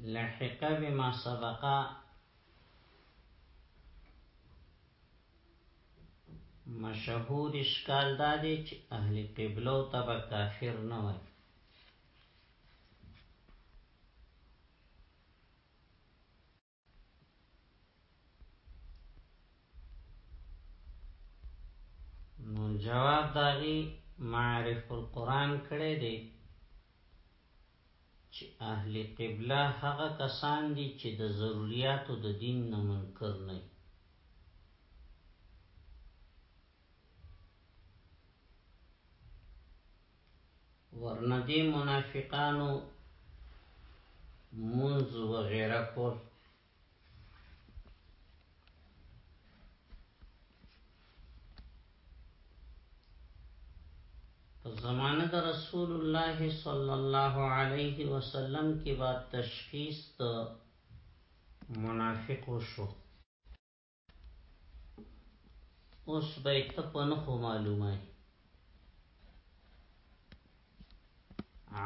لحق بما سبق مشهور اشکال دا دی چې اهل قبله او تبع کافر نه وي نو جواب داغي معرف القرآن کړي دي چې اهل قبله هغه کسان دي چې د ضرورتو د دین نه منکر نه ورنه دی منافقانو منز وغیره کول په زمانه د رسول الله صلی الله علیه وسلم کې با تشخیص ته منافق شو اوس به ته په نخو معلومه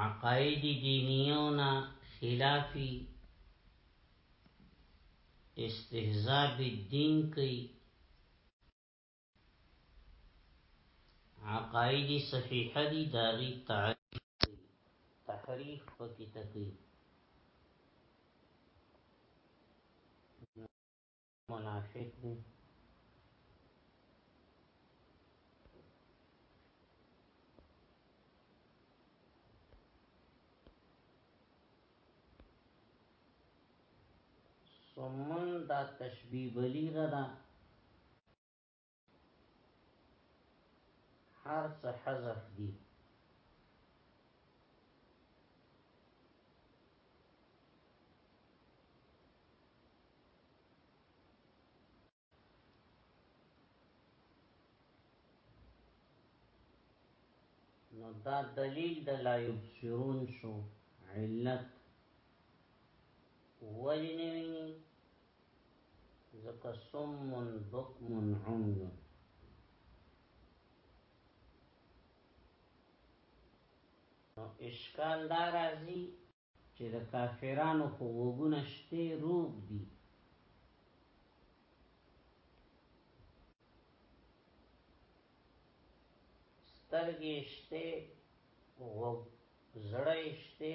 عقاید دینیونا خلافی استهزاء بالدین کوي عقاید صحیحه دي داغي تعریف تحریف پکې تکي منافق دی سمن دا تشبیه بلیغه ده هر څه حذف دي نو دا دلیل د لا یبصرون شو علت ولی نوی ځکه سمون بکمون عمیون نو اشکال دا راځي چې د کافرانو خو وګونه شته روب دي سترګې شته غوږ زړه شته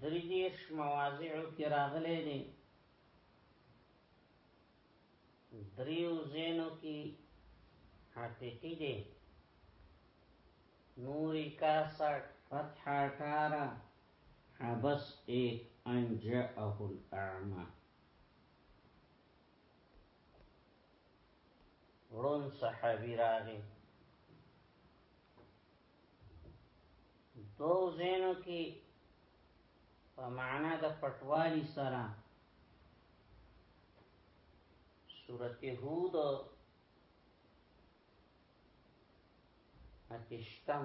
درې دیش مواضعو کې راغلي دي دریو زینو کې حقیقي دي نور 61 فتح 18 حبس 1 انجاءه الاعمى ورون صحابي راغي دو زینو کې په معنا د پټوالي سره سورته هود اتشتم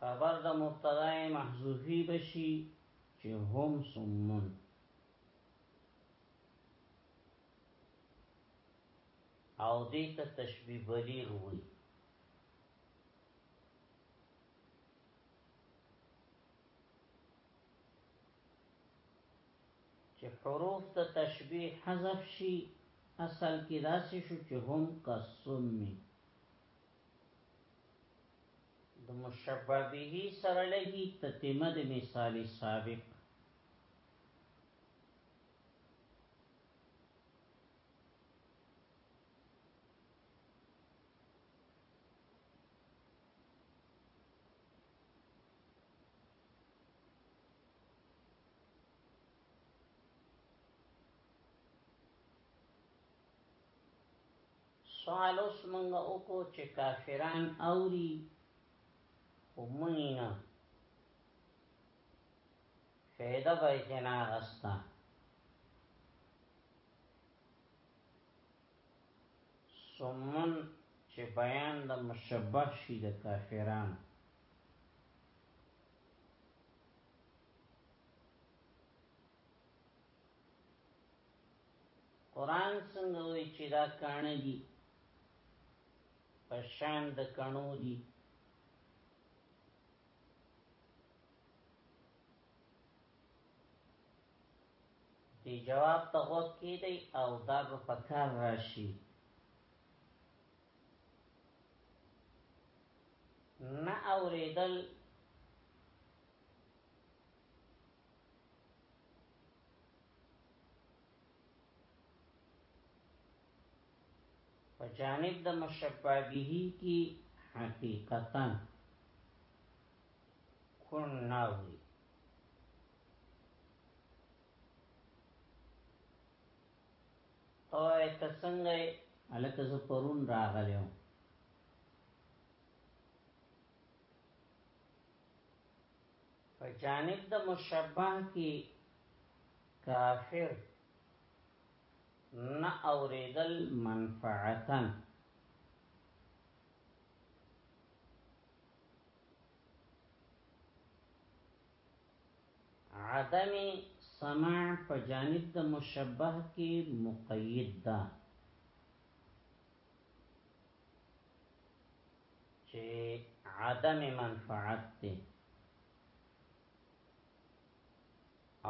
خبر د مبتدا محذوفی بشي چې هم سمون او دې ته تشبیه بلیغ وي چې حروف ته تشبیه حذف شي اصل کې داسې شو چې هم قسمی د مشبه به سره لګي تتمه د مثال سابق سوال اوس مونږ وکړو چې کافران اوري خو منی نه فیده بای تینا غستا سمن چې بیان د مشبه شي د کافران قران څنګه وی چې دا کانه دي پشان د کانو دي دی جواب ته غوږ کیدی او دا په کار راشي نه اوریدل په جانب د مشبابه کی حقیقتا کون ناوی او ایت څنګه الکه زه پرون راغلم په جانب د مشبه کی کافر نه اوریدل منفعتا عدم سماع په جانب د مشبه کې مقید ده چې عدم منفعت دی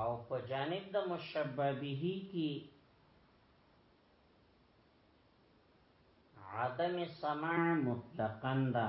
او په جانب د مشبه به کی عدم سماع مطلقاً ده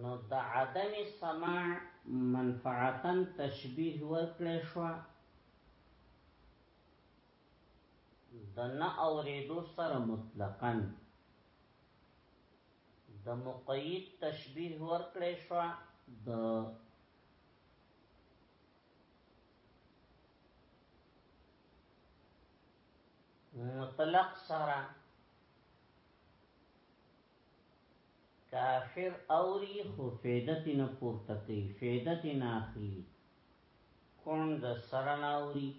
نو د عدم سماع منفعتا تشبیه ورکړی شو د نه اوریدو سره مطلقاً د مقید تشبیه ورکړې شو د مطلق سره کافر اوری خو فیده تی نه پورته کوي فیده تی نه اخلي کونړ د سره نه اوری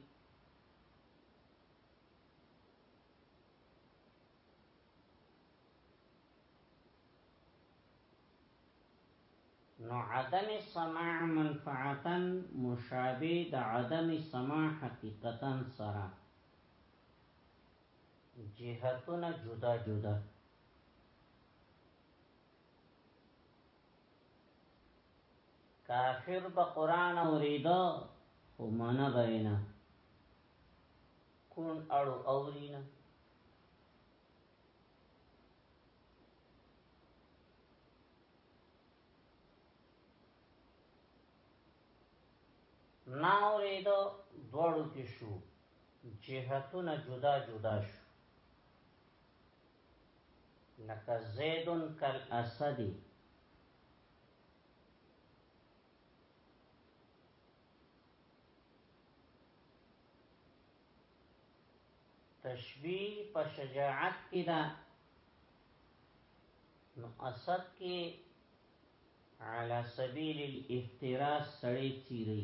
نو عدم سماع منفعتا مشابه د عدم سماع حقیقتا سره جهتونه جدا جدا کافر به قران اوریدو خو معنا به نه کون اړو اورینا ناوریدو دوړو کې شو جهتونه جدا جدا شو لکه زیدن کل اسدی تشبیه په شجاعت کې ده نو اسد کې على سبيل الافتراس سړی تیری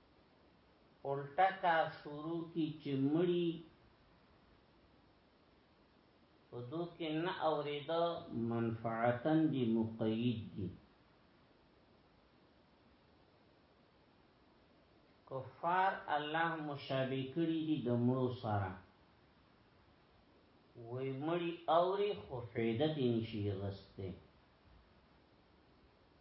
الټه کار شروع کی چی مړی په دو کې نه اوریده منفعتا دی مقید دی کفار الله مشابه کړی دی د مړو سره وی مړی اوری خو فیده دی نشی غسته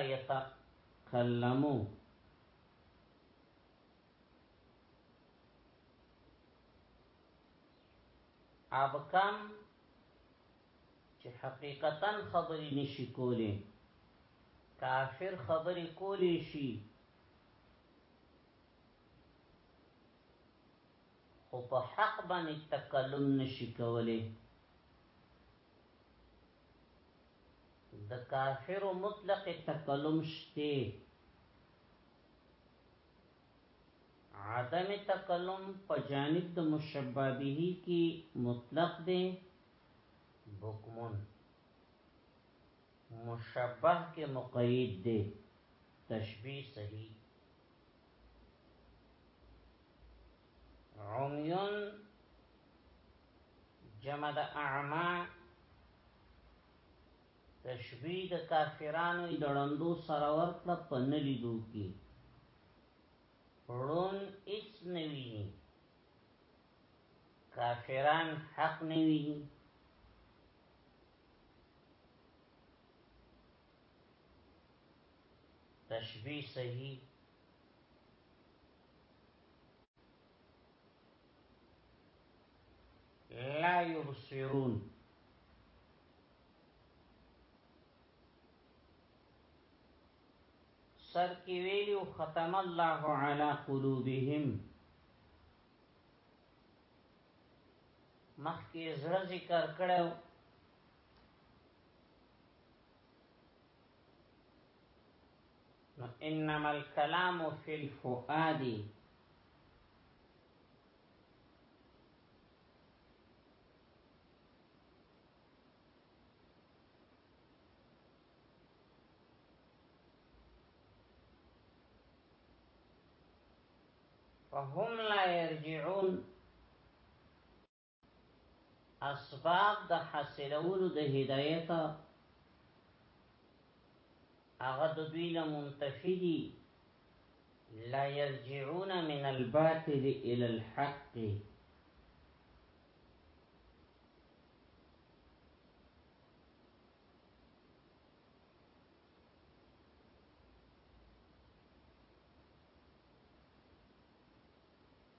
يتكلمو ابکم چې حقیقتا خبرې نشي کولې کافر خبرې کولې شي خو په حق باندې تکلم نشي کولې د کافر مطلق تکلم شته عدم تکلم په جانب د مشبہ به کی مطلق دی بکمون مشبہ کې مقید دی تشبیه صحیح عمیون جمع د اعما تشبیه د کافرانو د ړندو سره ورکړه په نلیدو کې ړون هیڅ نه ویني کافران حق نه ویني تشبیه صحیح لا يبصرون سر کی ویلو ختم الله علی قلوبهم مخکې زړه ذکر کړو انما الكلام في الفؤاد فهم لا يرجعون اسباب د حاصلولو د هدایت هغه د دوی نه منتفی دي لا يرجعون من الباطل الى الحق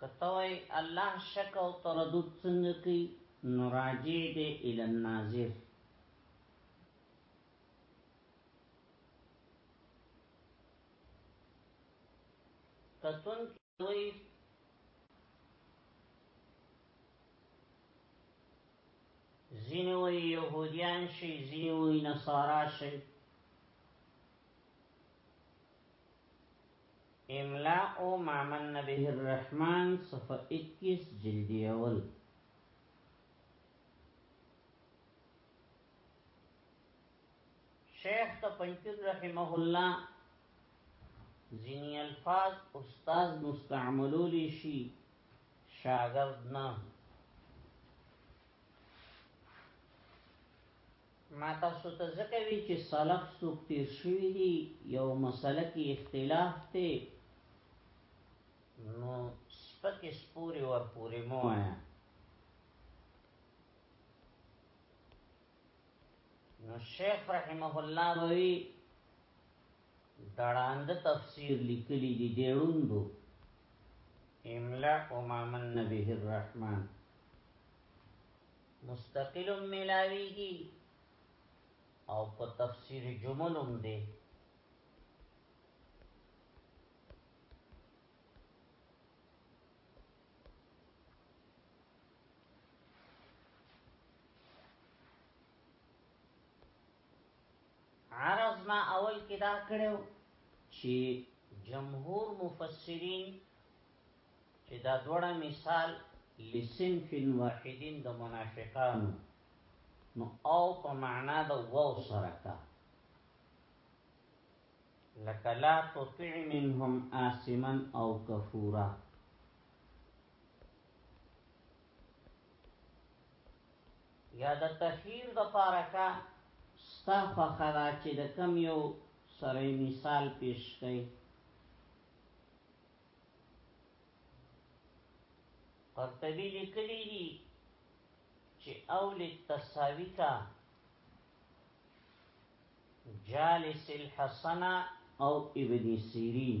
کتوی الله شک او تردد څنګه کوي نو راجع دی الی الناظر کتون طيب زینی وی یهودیان شی زینی وی نصارا شی املاء او مامن نبیه الرحمن صفحه 21 جلدی اول شیخ ته پنځون رحمه الله ځینی الفاظ استاد مستعملول شي شاګرد نه ما تاسو ته ځکه وی چې سلف څوک تیر شوی دی یو مسله کې اختلاف دی نو سپک سپوري ور پورې مو آیا نو شیخ رحمه الله وی دړاند تفسیر لیکلی دی دیړوندو املا امامن نبیه الرحمن مستقل ملاویږي او په تفسیر جملوم دی عرض ما اول کې دا کړو چې جمهور مفسرین چې دا دوړه مثال لسنف واحدین د منافقانو نو او په معنا د وو سره کا لکه لا تطع منهم آسما او کفورا یا د تخیر د پاره کا ستا خوخه دا چې د کم یو سره مثال پیش کړي قرطبی لیکلی دی چې اول التساوی کا جالس الحسن او ابن سیرین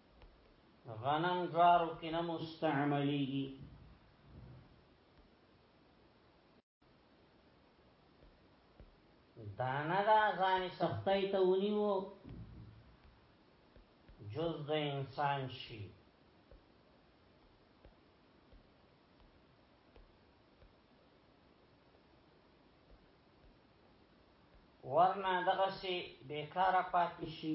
غنم جوارو کې نه مستعمليږي دانه دا ځان سختای ته ونیو جز د انسان شي ورنه دغه سي بیکاره پاتې شي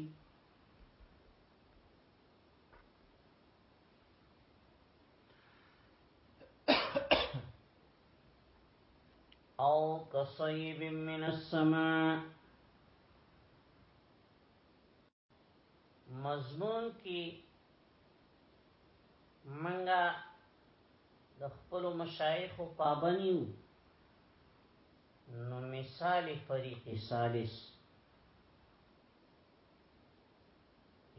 او کصیب من السماء مضمون کی منګه د خپل مشایخ او پابنیو نو مثال فریق ثالث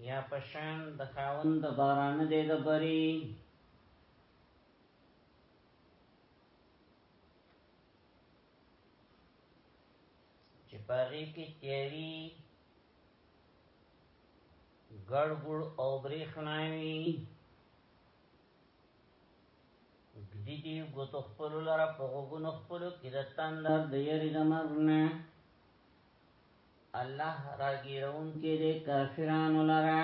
یا پشان د خاوند د باران دی د بری چې پاغي کې تیری ګړګړ او برېښناوي ګدی دی ګوتو خپل لره په غوګونو خپل کې د تندر د یری د مرنه الله راګیرون کې د کافرانو لرا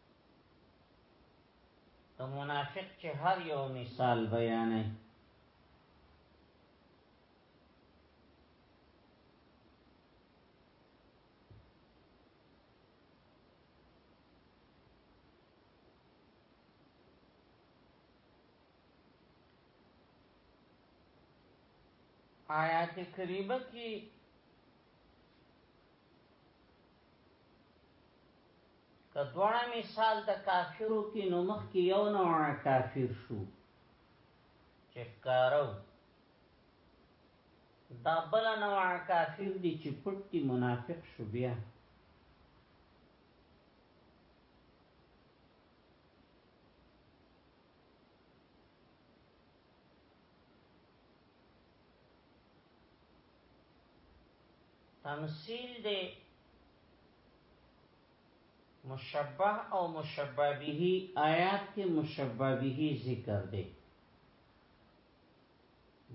د منافق چې هر یو مثال بیانې آیات کریمه کې که دوړه مثال د کافرو کې نو مخ کې یو نوع کافر شو چې کارو دا بل نوع کافر دي چې پټ دي منافق شو بیا تمثيل دې مشبه او مشبه به آیات کې مشبه به ذکر دی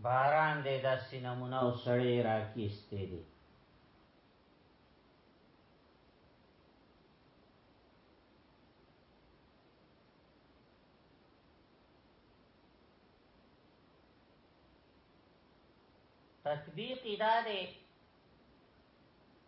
باران دې دا سینمونه او سړې راکېستې دي تطبیق دا دی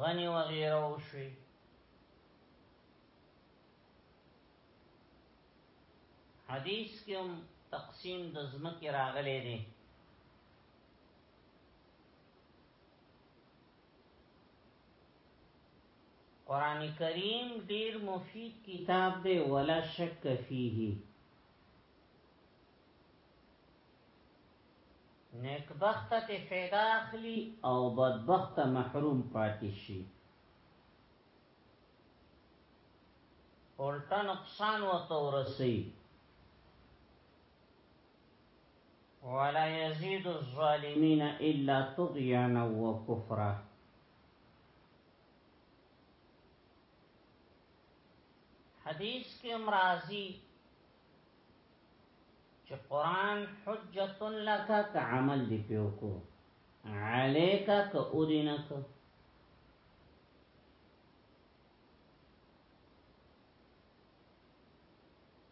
غنی وغیره وشوی حدیث کې هم تقسیم د زمکه راغلي دي قران کریم ډیر مفید کتاب دی ولا شک فیه نیکبخت ته فیدا اخلی او بدبخت محروم پاتې شي الټا نقصان وته ورسي ولا يزيد الظالمين الا طغيانا وكفرا حدیث کې امرازی چې قران حجت لك ک عمل دی پیو کو عليك ک اودینک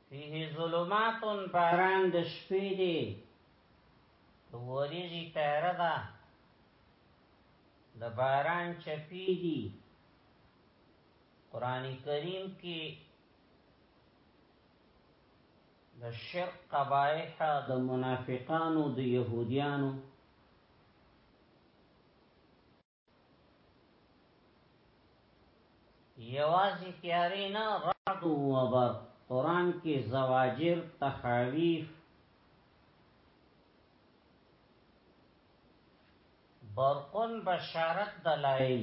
فيه ظلمات باران د شپې دی د وریږي تیاره ده د باران چپی دي قران کریم کې د شرک قبایح د منافقانو د يهوديانو یوازې تیارې نه رعد او وبر قران کې زواجر تخاویف برقن بشارت دلائل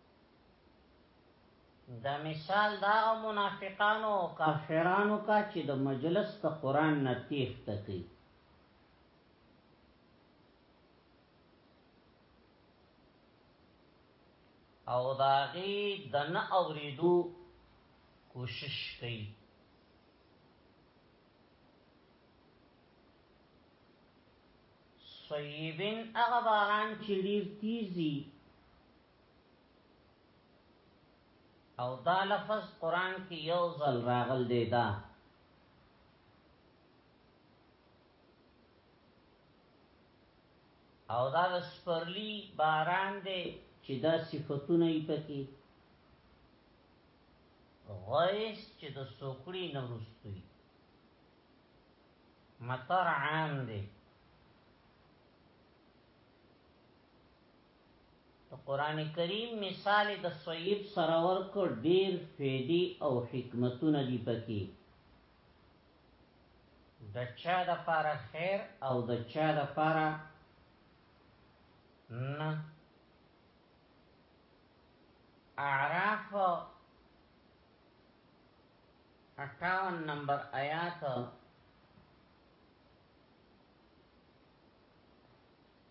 د مثال دا منافقانو او کافرانو کا چې د مجلس د قران نه تیخ تکي او داغي د نه اوریدو کوشش کوي صیبین هغه باران چې ډیر تیزی او دا لفظ قران کې یو ځل راغل دی دا او دا د سپرلی باران دی چې دا صفاتونه یې پکې غیث چې د سوکړی نه ورستوي مطر عام دی د قران کریم مثال د صیب سره ورکړ ډیر فیدی او حکمتونه دی پکې د چا د پاره خیر او د چا د پاره نه اعراف 58 نمبر آیات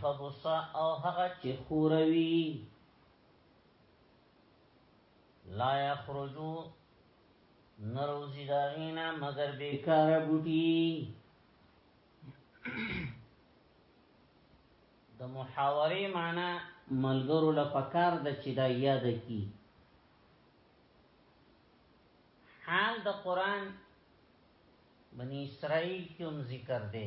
خبصا او هغه چې خوروي لا یخرجو نروزی داغینا مگر بیکار بوټی د محاوره معنا ملګرو لپکار د چې دا یاد کی حال د قران بنی اسرائیل کوم ذکر دی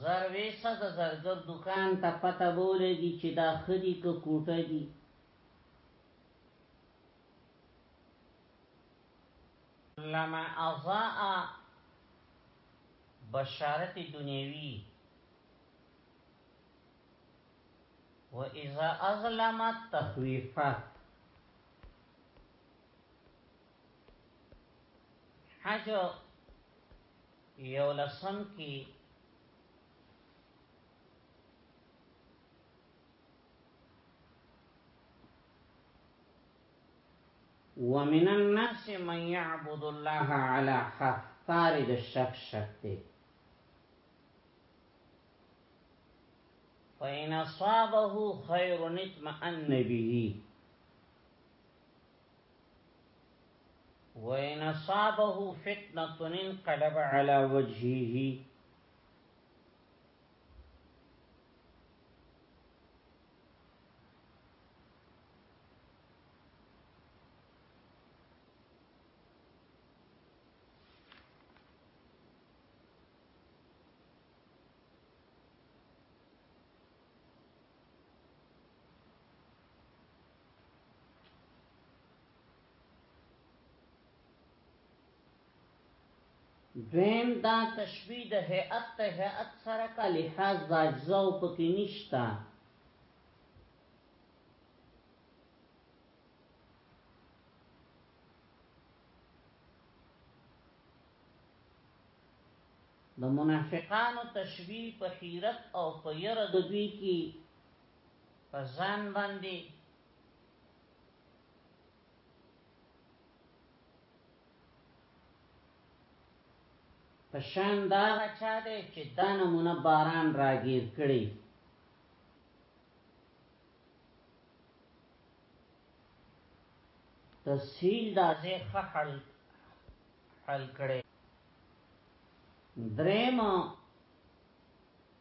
زر ویسه د زرګر دکان ته پته بولګي چې دا خدي که کوټه دي لما اضاء بشارت دنیوی و اذا اظلمت تخویفت حج یو لسم کی ومن الناس من يعبد الله على حق فارد الشك شك فإن أصابه خير اطمأن به وإن أصابه فتنة انقلب على وجهه دویم دا تشبیه د هیئت ته هیئت سره کا لحاظ د اجزاو پکې نشتا د منافقانو تشبیه په حیرت او په یره د دوی کې په ځان باندې په شان دا چا دی چې دا نمونه باران راګیر کړي تسهیل دا زه خحل حل کړي درېما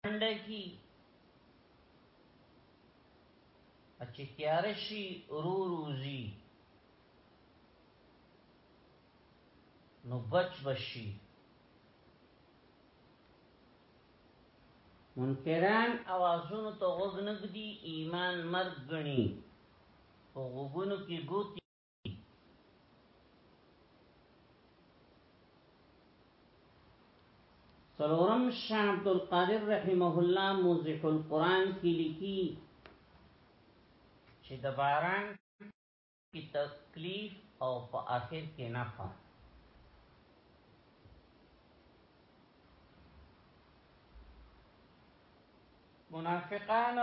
منډکی اچې تیارشي رو روزي نو بچ بشي منکران اوازونو ته غوږ نګدي ایمان مرګ غني او غوګونو کې ګوتی سلورم شاه عبد القادر رحمه الله موزح القرآن کې لیکي چې د باران کی تکلیف او په اخر کې نفع منافقان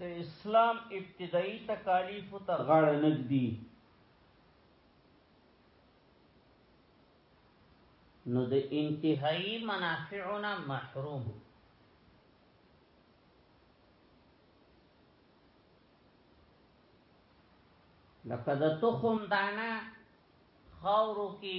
د اسلام ابتدایي تکالیف ته غاړه نه ږدي نو د انتهایی منافعنا محروم لکه د تخم دانه خاورو کې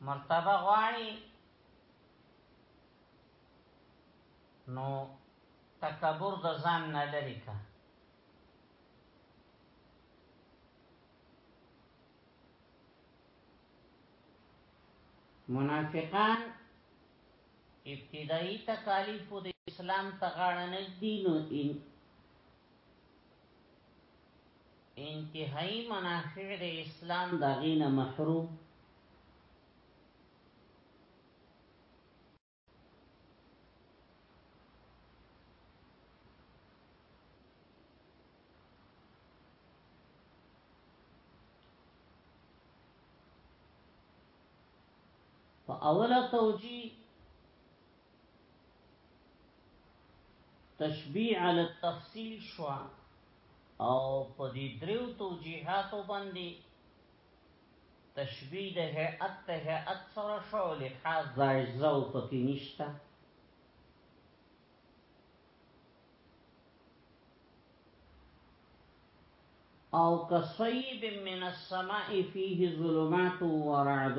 مرتبه غواړي نو تکبر د ځان نه لري کا منافقان ابتدایي تکالیف د اسلام ته غاړه نه دي نو انتهایی منافع د اسلام دا غینه محروم په اوله توجی تشبیه علی التفصیل شو او په دې دریو توجیهاتو باندې تشبیه د هيئت ته هيئت سره شو لحاظ د اجزا او پکې نشته او کصیب من السماء فيه ظلمات ورعد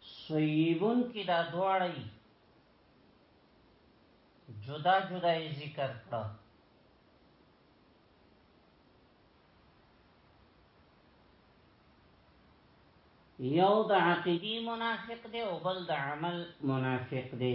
صیبون کی دا دواړی جدا جدا یې ذکر کړه یو د عقیدی منافق دی او بل د عمل منافق دی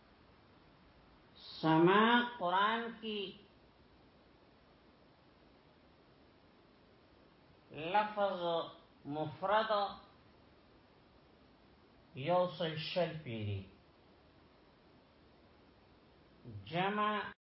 سما قرآن کی لفظ مفرد یوصل شل پیری جمع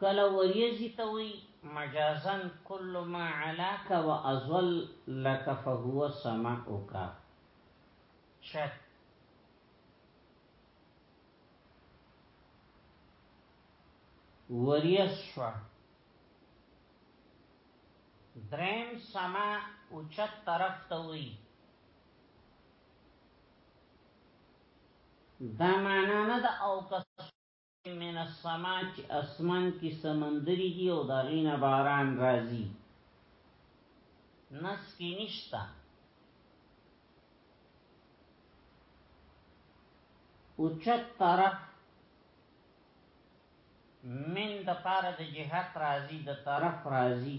کله وریځی ته وی مجازا کل ما علاک و ازول لک فهو سماعک چت وریز شوا درم سما اوچت طرف ته وی دا معنا نه ده او کس من السما چې اسمان کې سمندري دي او دا غینه باران راځي نس کې نشتا اوچت طرف من د پاره د جهت راځي د طرف راځي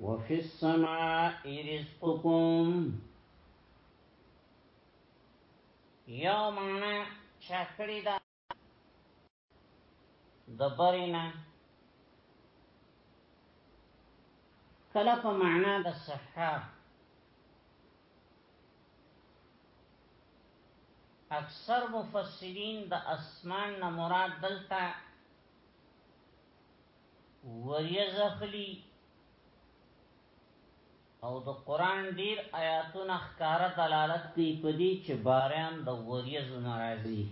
وفي السماء رزقكم یو معنا چا کړی دا د برینا کله په معنا د صحه اکثر مفسرین د اسمان نه مراد دلته وریز اخلی او د قران ډیر آیاتونه ښکارا دلالت کوي په دې چې باران د وریز ناراضي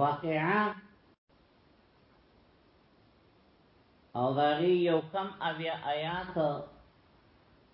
واقعا او داغی یو کم اویا آیات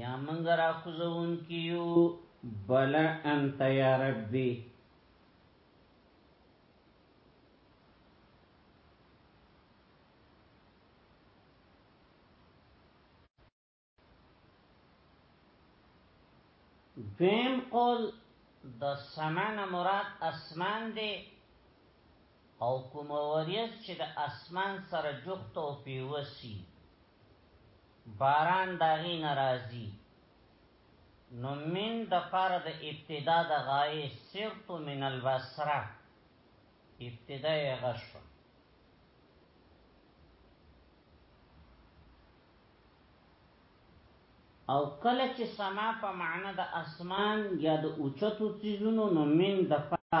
یا منګ را خوزون کیو بل انت یا ربی دویم قول د سمان مراد اسمان دی او کومه وریځ چې د اسمان سره جوخت او پیوسی باران داغی نرازی نو من د پاره د ابتدا د غایې سرت من البصره ابتدا یې غشو او کله چې سما په معنا د اسمان یا د اوچتو چیزونو نو من د پاره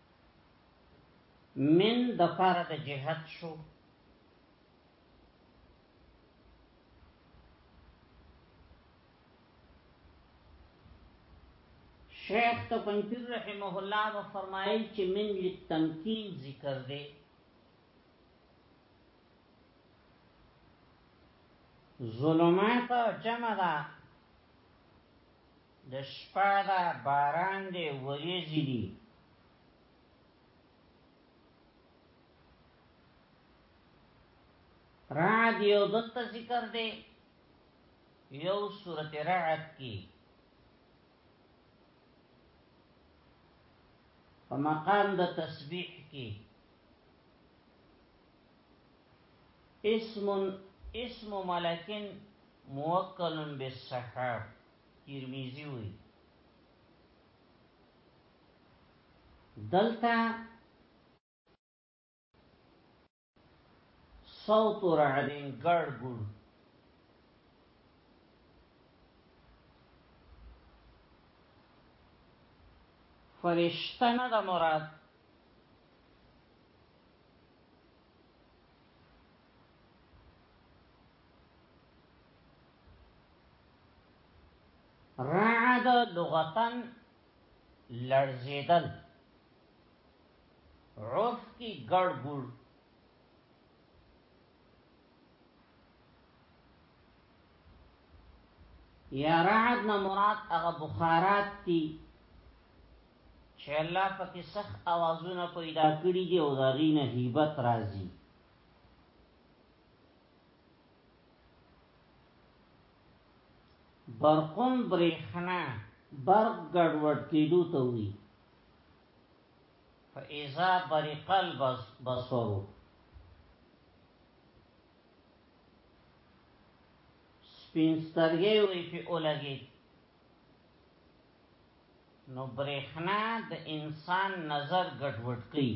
من د پاره د جهاد شو شیخ تو پنځیر رحمه الله و فرمایل چې من لتمکین ذکر دی ظلمات جمع ده د شپه دا باران دی وریځې دي رعد یو دلته ذکر دی یو سورت رعد کی په مقام د تسبیح کی اسم اسم ملکن موکل بالسحاب ترمذی وی دلتا صوت رعد ګړ ګړ فرشتہ نه د مراد رعد لغتن لړزیدل عرف کی ګړ ګړ یا رعد نه مراد هغه بخارات دي چې الله پکې سخت اوازونه پیدا کړی دي او داغي نه هیبت راځي برقون برېښنا برق ګډوډ کېدو ته وي فإذا برق البصر سپین سترګې وي په اولګي نو برېښنا د انسان نظر ګډوډ کوي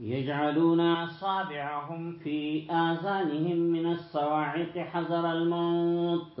يجعلون أصابعهم في آذانهم من الصواعق حذر الموت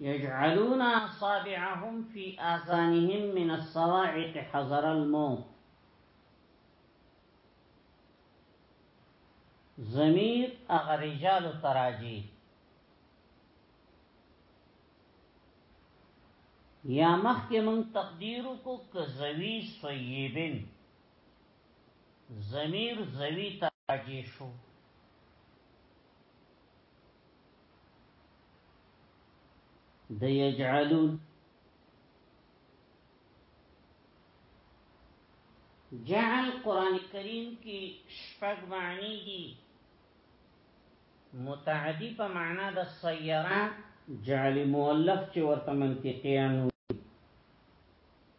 يجعلون أصابعهم في آذانهم من الصواعق حذر الموت زمير أغرجال تراجي يا مخي من تقديرك كزوي کزوی زمیر زوی ته راجې شو د یجعلون جعل قران کریم کې شپږ معنی دي متعدی په معنا د سیرا جعل مؤلف چې ورته منطقي انو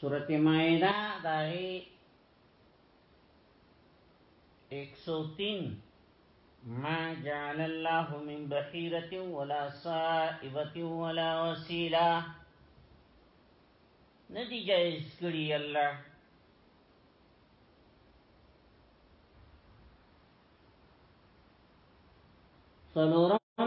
سورت مائدہ داغی ایک سو تین ما جعل اللہ من بحیرت ولا سائبت ولا وسیلہ ندی جائز کری اللہ سلورم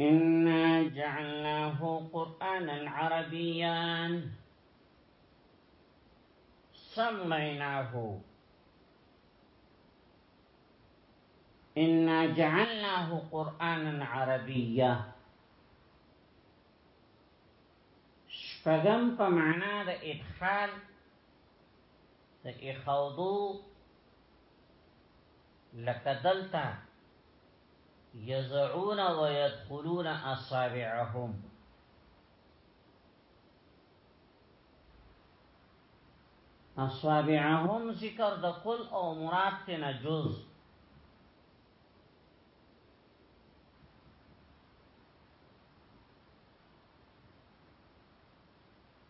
إنا جعلناه قرآنا عربيا سميناه إنا جعلناه قرآنا عربيا شفقم فمعنى ذا إدخال ذا إخوضو لك دلتا یزعون و یدخلون اصابعهم اصابعهم ذکر د کل او مراد تینا جز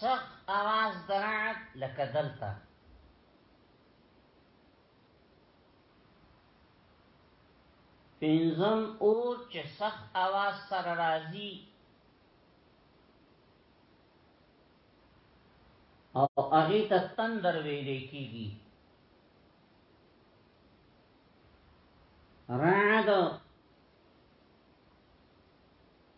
سخت اواز درعت لکه دلته پینزم اور چې سخت اواز سره راځي او هغه ته تندر ویل کیږي رعد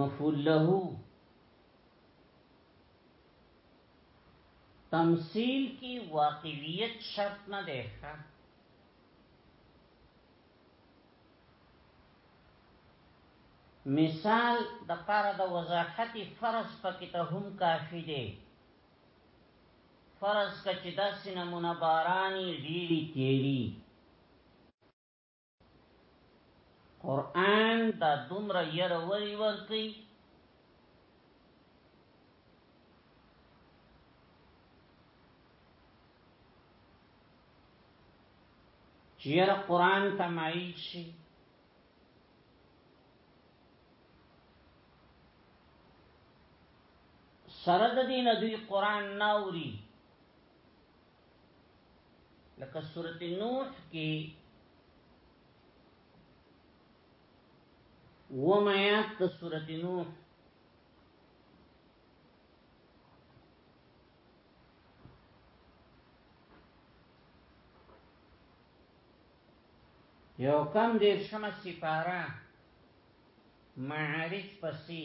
مفعول له تمثيل کی واقعیت شرط نه ده مثال د پاره د وضاحت فرض پکې ته هم کافی دی فرض کچ داسې نمونه بارانی ډیری تیری قران دا دومره ير وری ورکی چیر قران تمایل شي سره د دین دوی قران ناوري لکه سورت نوح کی ومیات تا سورت نوح یو کم دیر شمس سپارا معارج پسی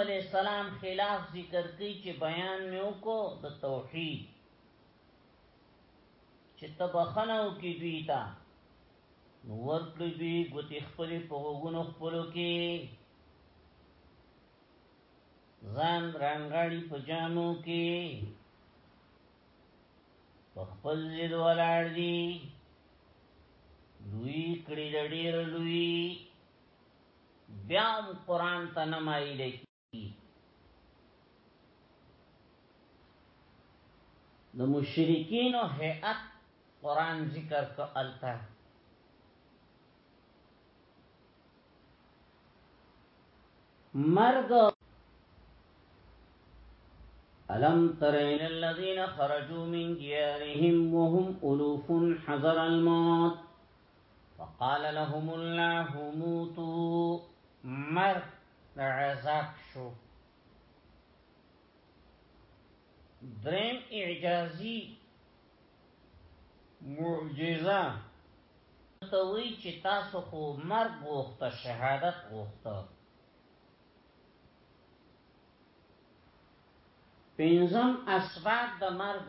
علیه السلام خلاف ذکر کوي چې بیان مې وکړو د توحید چې تبخنه وکي دوی ته نو ورکړي دوی ګوتې خپلې په غوږونو خپلو کې ځان رنګاړي په جامو کې په خپل ضد ولاړ دي لوی کړي د ډېر لوی بیا هم قرآن ته نه مایل کیږي د مشرکینو هیئت قرآن ذکر کو الته مرګ ألم تر إلى الذين خرجوا من ديارهم وهم ألوف حذر الموت وقال لهم الله موتوا مر عذاب شو درم اعجازی معجزه ته وی چې تاسو خو مرګ غوښته شهادت غوښته پنځم اسباب د مرګ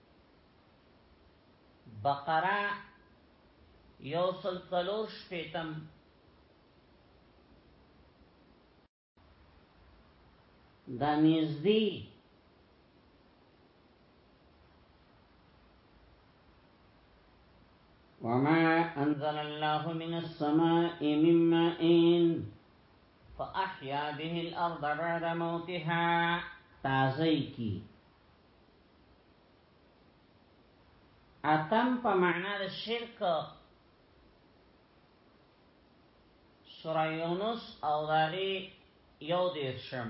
بقرا یو سلطلوش پیتم دا میز دی وما انزل الله من السماء من ماء فاحيا به الارض بعد موتها تازی کی اتم په معنا د شرک سوره یونس او داغي یو دیرشم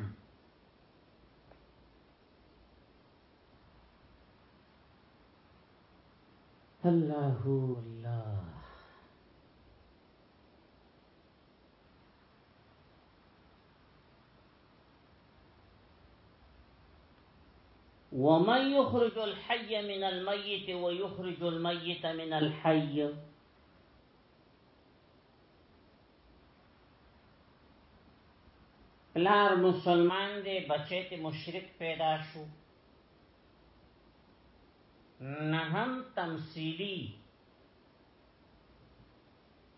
الله الله ومن يخرج الحي من الميت ويخرج الميت من الحي لار مسلمان دي بچے تے مشرک پیدا شو نهم تمثیلی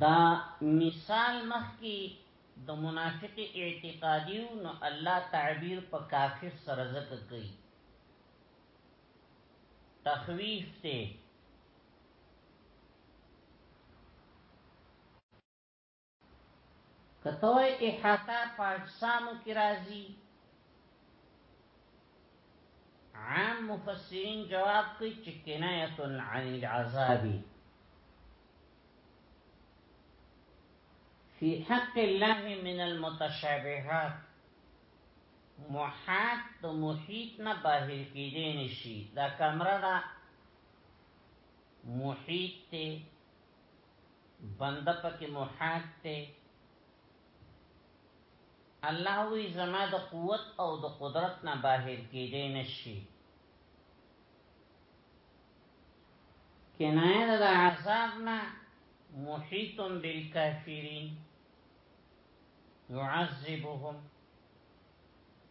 دا مثال مخکی د منافق اعتقادی و نو الله تعبیر په کافر سره ځکه کوي تخویف ته که ته وای احاطه په اجسامو کې راځي عام مفسرین جواب کوي چې کنایه عن العذاب فی حق الله من المتشابهات محاط د محیط نه باهر کېدې نشي دا کمره دا محیط ته بنده پکې محاج ته الله وی زما د قوت او د قدرت نه باهر کېدې نشي کنایه د عذاب نه محیط بالکافرین يعذبهم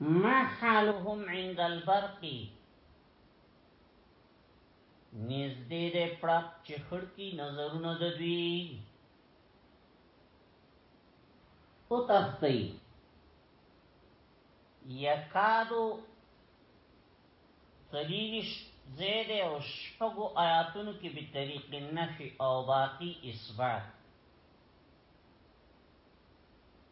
ما حالهم عند البرق نږدې دی پړق چې خړ کی نظرونه د دوی او تختی یکادو تلیلش زیده او شپگو آیاتونو کې به طریق نفی او باقی اثبات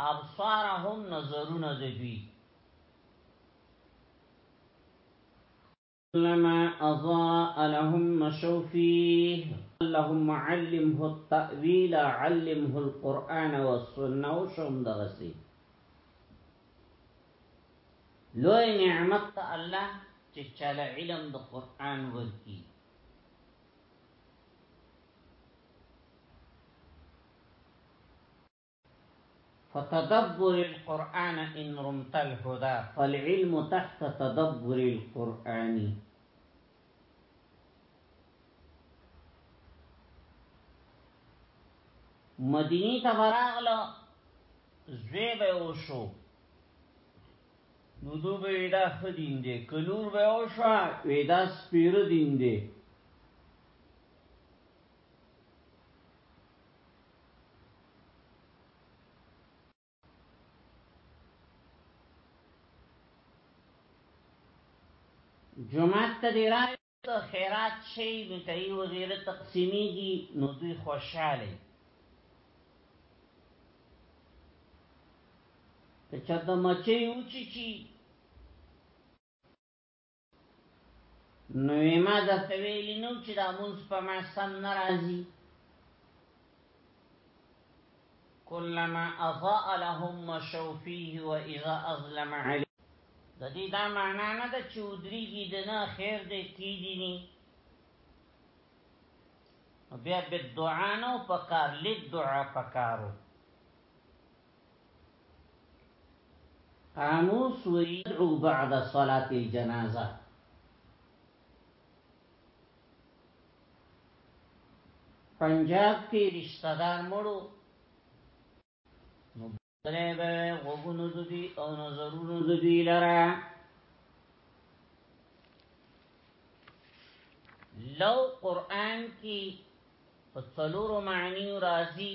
ابصارهم نظرون ذوی لما اضاء لهم مشو فيه اللهم علمه التأويل علمه القرآن والسنة وشوم دغسي لوی نعمت ته الله چې چاله علم د قران ورکی فتدبر القرآن ان رمت الهدى فالعلم تحت تدبر القرآن مدینی تا براغلا زوی به اوشو نو دو به ویدا خدین دی کلور به اوشو ویدا سپیر دین دی جمعات ته دی راغی ته خیرات شي نو ته یې وزیره تقسیمیږي نو دوی خوشاله که چا د مچۍ وچی چی نو ما د تویل نو چې دا مونږ په ما سم ناراضي كلما اضاء لهم مشوا فيه واذا اظلم عليه د دې دا معنا نه ده چې ودریږي د نه خیر دې کیږي نه بیا به دعا نه پکار لید دعا پکارو قاموس ويدعو بعد صلاة الجنازه پنجاب کې رشتہ دار مړو نو بلې به غوګونو دوی او نظرونو دوی لرا لو قران کې په څلورو معنی راځي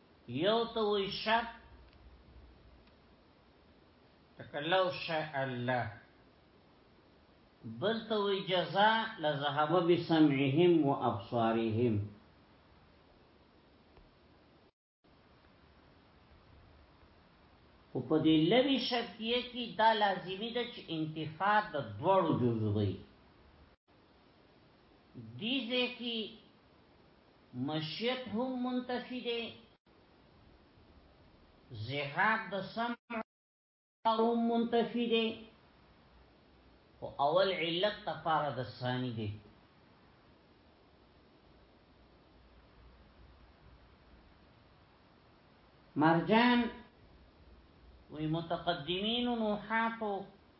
یو ته وی شک تکلو شاء الله بل ته وی جزاء لذهب بسمعهم وابصارهم او په دې لوي شرطیه کې دا لازمی ده چې انتفاع د دوړو جزوي دي ځکه مشیت هم منتفی دی زهاب د سمع هم منتفی دی او اول علت تفاره د ثانی دی مرجان وی متقدمین نوحاتو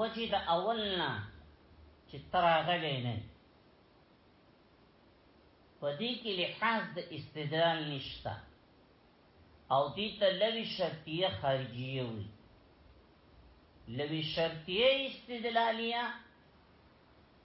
وجی د اول نه چې تراغلی نه په دې کې لحاظ د استدلال نشته او دې ته لوي شرطیه خارجیه وي لوي شرطیه استدلالیه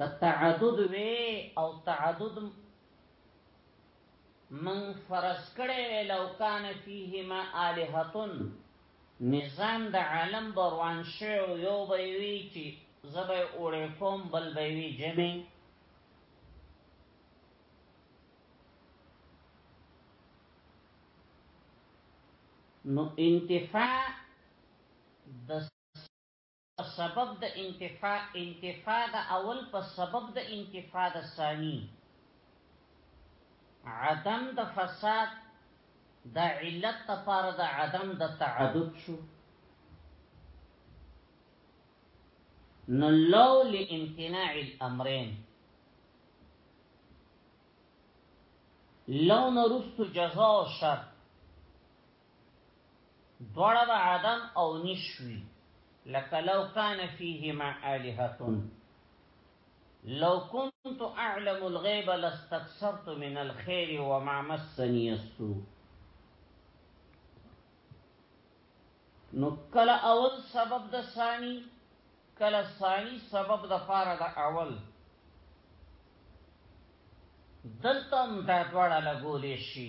که تعدد وی او تعدد من فرض کړي وی لو کان فیهما الہتن نظام د عالم بروان شو یو به وی چې زبې اوړې کوم بل به وی جمعي نو انتفاع د سبب د انتفاء انتفاء د اول په سبب د انتفاء د ثانی عدم د فساد د علت لپاره د عدم د تعدد شو نو لو لامتناع الامرين لو نرست جزاء شرط دوړه به عدم او نشوي لکه لو کان فیهما آلهتون لو كنت اعلم الغیب لاستكثرت من الخير وما مسني السوء نو کله اول سبب د ثانی کله ثانی سبب د پاره د اول دلته هم دا دواړه لګولې شي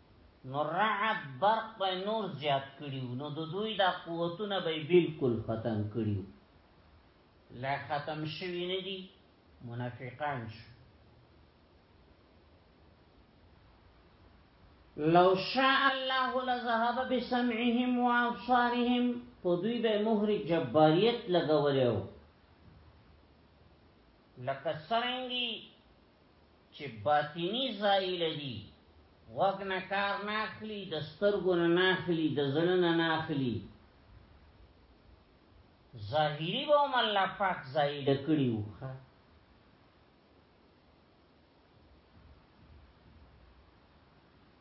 نو رعد برق به نور زیات کړیو نو د دوی دا قوتونه به بالکل ختم کړیو لا ختم شوی نه دي منافقان شو لو شاء الله لذهب بسمعهم وابصارهم په دوی به مهر جباریت لګولیو لکه څنګه چې باطني زایله دي، غوږ نه کار نه اخلي، د سترګو نه نه اخلي، د زړه نه نه اخلي، ظاهري به هم الله پاک زایله کړي وو ښه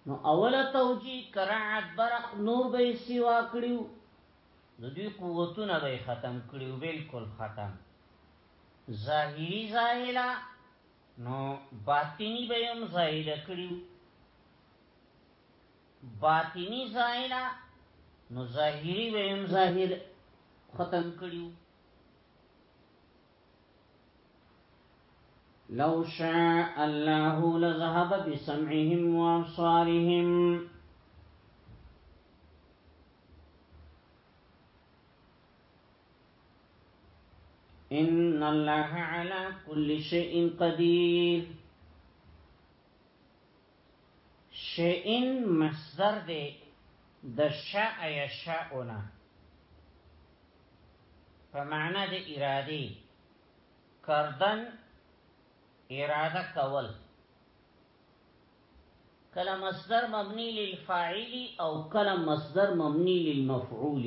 نو اوله توجی کرعت برق نور به سیوا کړیو د دوی قوتونه به ختم کړیو بالکل ختم ظاهری زایلا نو باطنی به هم زائده کړیو باطنی زائده نو ظاهری به هم ظاهر ختم کړیو لو شاء الله لذهب بسمعهم وابصارهم ان الله على كل شيء قدير شيء مصدر دي د شاء يشاءنا په معنا د ارادي کردن اراده کول کله مصدر مبني للفاعل او کله مصدر مبني للمفعول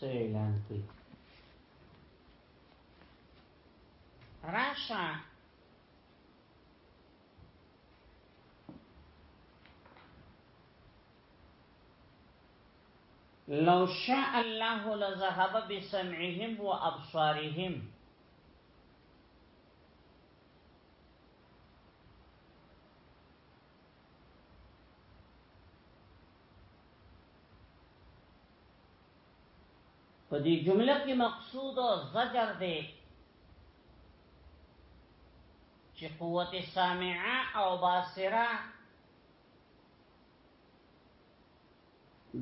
سو اعلان لو شاء الله لذهب بسمعهم وابصارهم په دې جمله کې مقصود او زجر دی چې قوت سامعه او باصره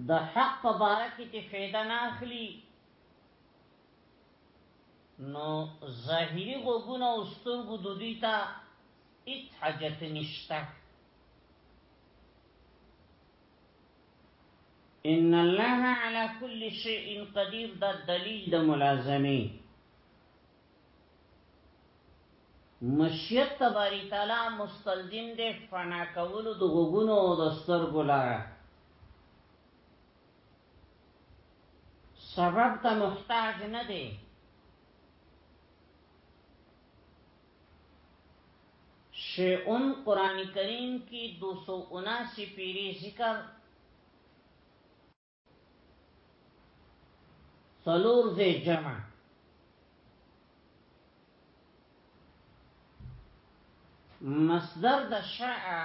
د حق په باره کې ته فایده نه اخلي نو ظاهری غوګونه او سترګو د دوی ته هیڅ حاجت نشته ان الله على كل شيء قدير دا دلیل د ملازمه مشیت تباری تعالی مستلزم دے فنا کولو د غوګونو او د سترګو لاره سبب ته محتاج نه دی شیعون قرآن کریم کی دو سو اناسی پیری ذکر سلور زی جمع مصدر د شعع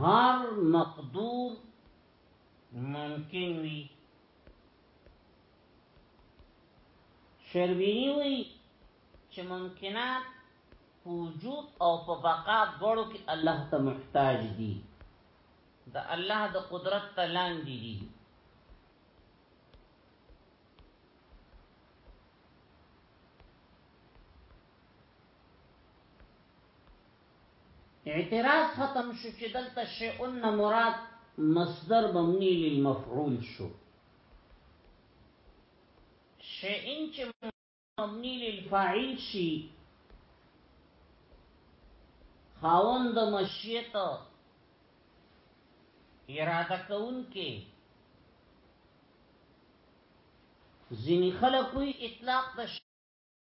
هر مقدور ممکن وي شربینی وی چې ممکنات وجود او په بقا دواړو کې الله ته محتاج دي د الله د قدرت ته لاندې دي اعتراض ختم شو چې دلته شیئن نه مراد مصدر مبني للمفعول شو شیئن چې مبني للفاعل شي خاوند مشیت اراده کون کې ځینې خلک وی اطلاق د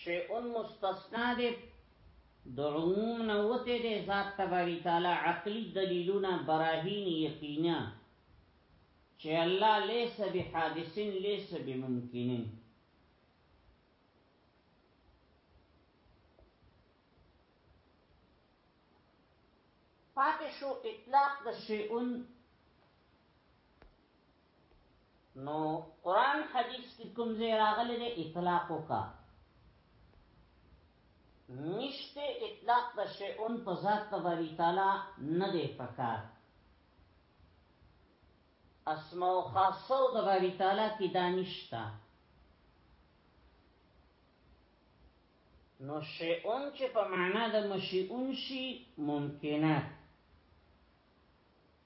شیء مستثنا دی د عموم نه وته دی ذات تباری تعالی عقلی دلیلونه براهین یقینا چې الله لیس بحادثن لیس بممکنن پاتې شو اطلاق د شیء نو قران حدیث کې کوم ځای راغلی دی اطلاق وکا نشته اطلاق د شیون په ذات تباری تعالی نه دی پکار اسماء خاصه د باری تعالی کې دانشتا نو شیون چې په معنا د مشیون شي ممکنه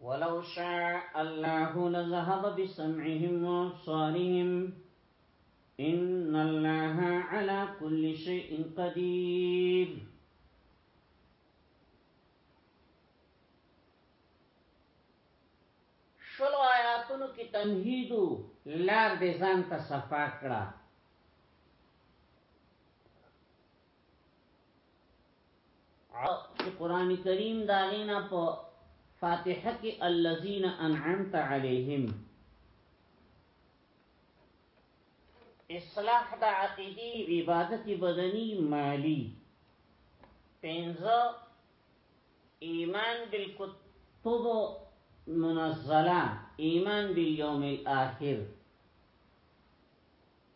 ولو شاء الله لذهب بسمعهم وابصارهم ان الله على كل شيء قدير شلو آیاتونو کی تنهیدو لار دې ځان ته صفا کړه چې قران کریم دا غینا په فاتحه کې الذين انعمت عليهم اصلاح د عقیدی عبادت بدنی مالی پنځه ایمان بالکتب منزله ایمان بالیوم الاخر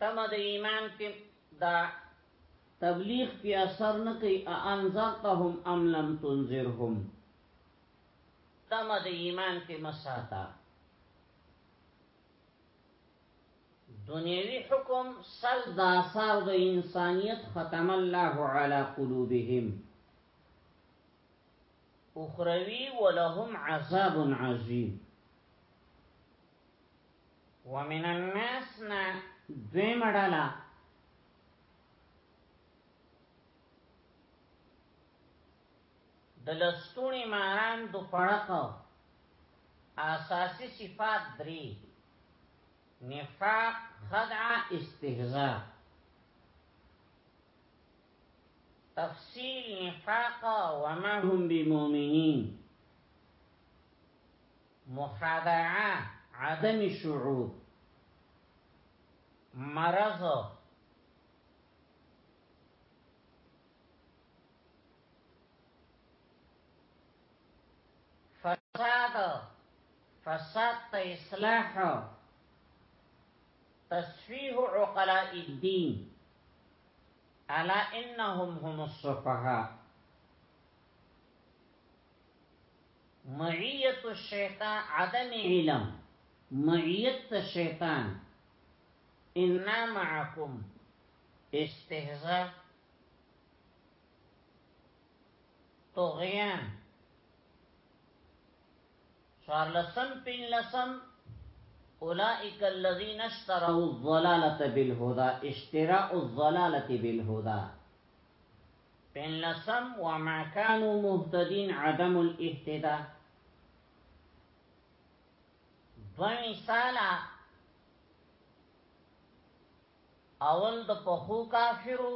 تم د ایمان کې دا تبلیغ په اثر نه کوي انذرتهم ام لم تنذرهم تم د ایمان کې مساتا دنیوی حکم سل دا سار د انسانیت ختم الله علی قلوبهم اخروی ولهم عذاب عظیم ومن الناس نا دوی مړالا د لستونی ماران دو پړق اساسی صفات دری نفاق خدع استهزاء تفصیل نفاق وما هم بمؤمنین مخادعة عدم شعور مرض فساده فساد تا اصلاح تصفیح عقلاء الدين الا انهم هم الصفحاء معیت الشيطان عدم علم معیت الشيطان انا معكم استهزاء طغيان شار لسم پین لسم اولائک الذین اشتروا الضلالت بالهدى اشتراء الضلالت بالهدى پنلسم وما كانوا مهتدين عدم الاهتداء دو مثالا اول د پخو کافرو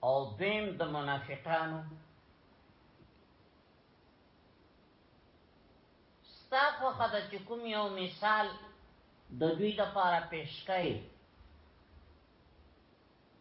او دیم د منافقانو ستا خو خدا چې کوم یو مثال د دوی د پاره پیش کړي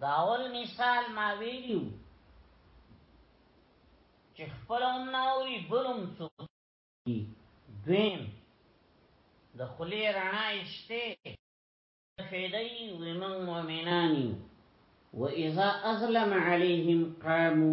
دا اول مثال ما ویلیو چې خپل هم ناوري بلوم څوک دویم د خلی رڼا اشته فیدی ومن مؤمنانی و اذا ازلم علیهم قامو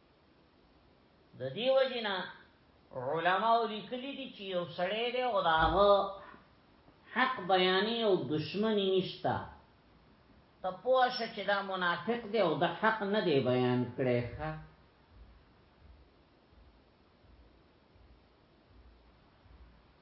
د دې وجنا علماء لیکلي دي چې یو سړی دی او داغه حق بیانې او دشمنی نشتا ته پوه شې چې دا منافق دی او د حق نه دی بیان کړی ښه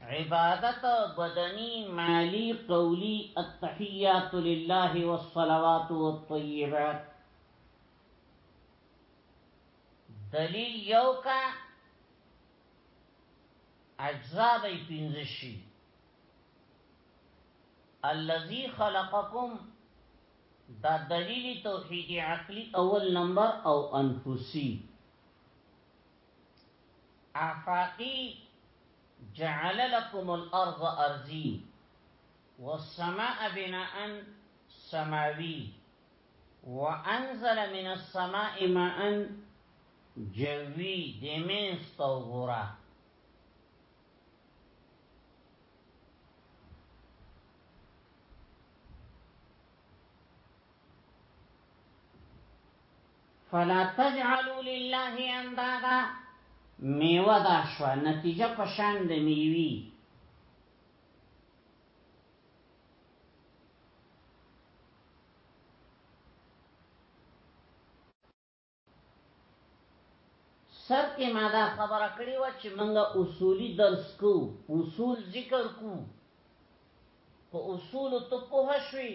عبادت بدنی مالی قولی التحیات لله والصلوات والطیبات دلیل یو کا اجزا بی پینزشی الذي خلقكم دا دلیل توحید عقلی اول نمبر او انفسی آفاقی جعل لكم الارض ارضی والسماء بناء سماوی وانزل من السماء ماء جوی دمین ستوغورا فلا تجعلوا لله اندادا میوه دا شوه نتیجه پشان د میوی سر کې ما دا خبره کړې و چې موږ اصولي درس کو اصول ذکر کو په اصول ته په شوي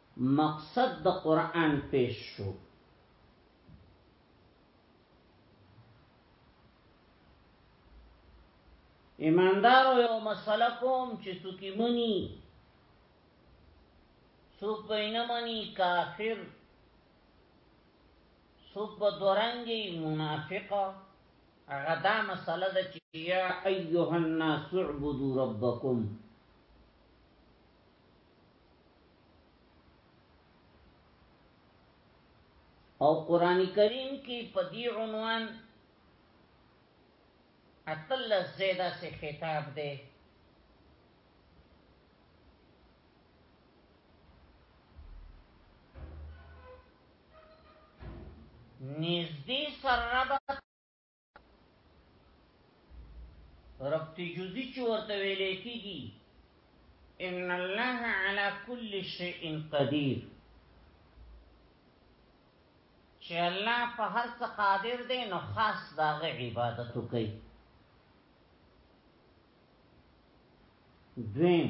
مقصد د قرآن پیش شو. ایماندارو یو مسله کوم چې څوک مني څوک به نه مني کافر څوک به دورنګي منافق هغه دا مسله ده چې یا ایها الناس اعبدوا ربکم او قران کریم کې په دې عنوان اتل زیاده سے خطاب دی نزدې سره ربط جزئی چې ورته ویل کیږي ان الله على كل شيء قدير چې الله په هر څه قادر دی نو خاص داغه عبادت کوي دویم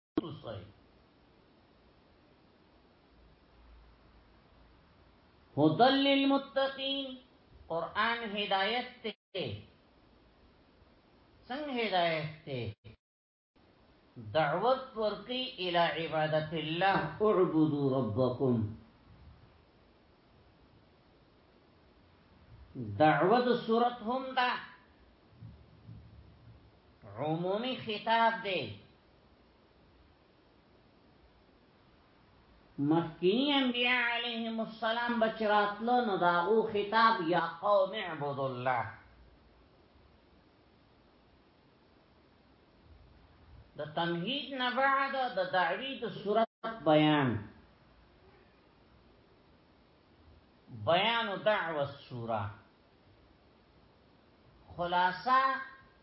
صحیح هدل للمتقین قرآن هدایت ته څنګه هدایت ته دعوت ورکی الى عبادت الله اعبدوا ربکم دعوت صورت هم دا عمومی خطاب دی مخکینی انبیاء علیهم السلام بچراتلو نو داغو خطاب یا قوم اعبدوا الله د تمهید نه بعد د دعوی د صورت بیان بیان دعوه السوره خلاصه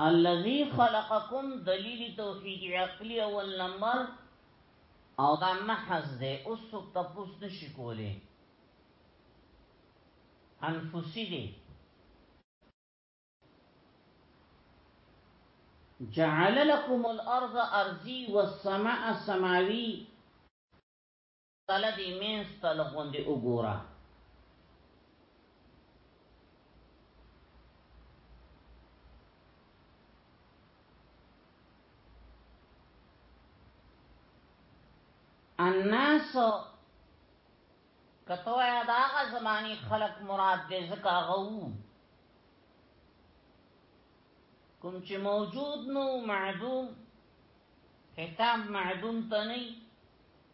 الذي خلقكم دلیل توحید عقلی اول نمبر او دا محض ده اوس څوک تپوس نشي کولی انفسی دی جعل لكم الارض ارضی والسماء سماوی تله دی مینځ ته له غوندې وګوره. الناس کته وای دا هغه زماني خلق مراد دې زکه غو کوم چې موجود نو معدوم حساب معدوم ته نه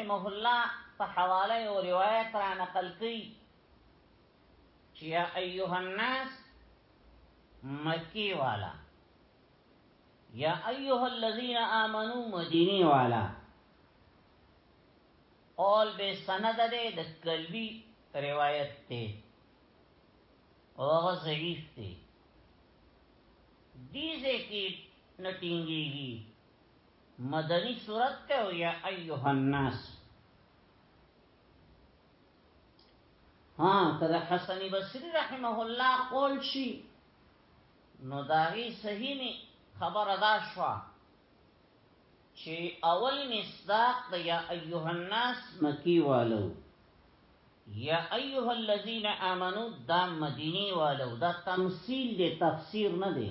رحمه الله په حواله یو روایت را نقل کړي چې یا ایها الناس مکی والا یا ایها الذین آمنو مدینی والا قول به سند ده د کلبی روایت ته او هغه ضعیف دی دیزه کی نټینګیږي مدنی صورت ته او یا ایها الناس ها کله حسن بصری رحمه الله قول شي نو داوی صحیح نه خبر ادا شو چې اول مصداق د یا ایها الناس مکی والو یا ایها الذین آمنو دا مدینی والو دا تمثيل دی تفسیر نه دی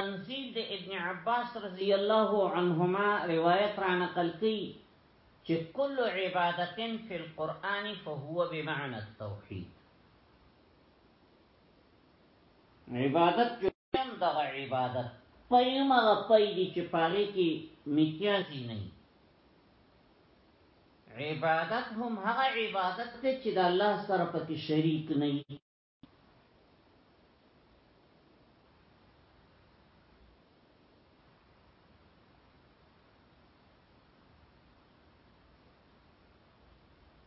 تنزيل د ابن عباس رضي الله عنهما روايت را نقل کوي چې کل عبادت فی القرآن فهو بمعنى التوحید عبادت جو هم دغه عبادت پیم هغه پی دی چې پاره کې میتیازی نه عبادت هم هغه عبادت ته چې د الله سره پکې شریک نه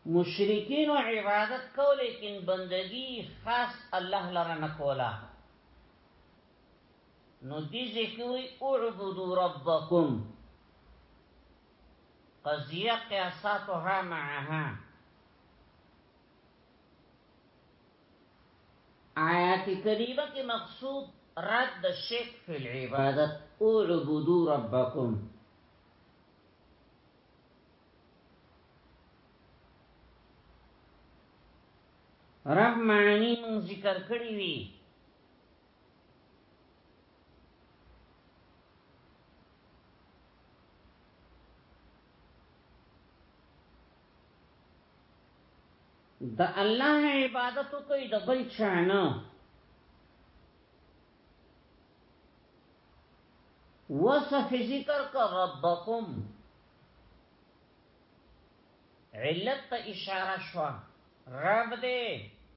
مشرکین و عبادت کو لیکن بندگی خاص الله لره نه کولا نو دې ذکر اعبدوا ربکم قضیه قیاساتها معها آیات کریمه کې مقصود رد شرک فی العبادت او عبدو ربکم رب معنی مون ذکر کړی وی د الله نه عبادت کوي د بل چا نه وصف ذکر کا ربکم علت اشاره شوا رب دې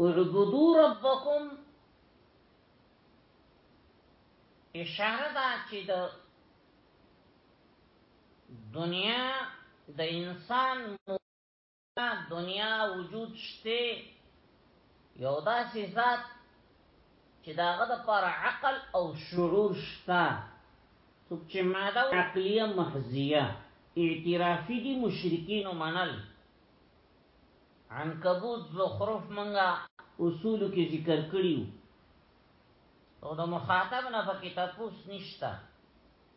اعبدو ربکم اشاره دا چې د دنیا د انسان دنیا وجود شته یو داسې ذات چې داغه د پر عقل او شعور شته څوک چې ماده عقلیه محضیه اعترافي دي مشرکین منل عنکبوت زخرف منګه اصول کې ذکر کړیو او د مخاطب نه پکې تاسو نشته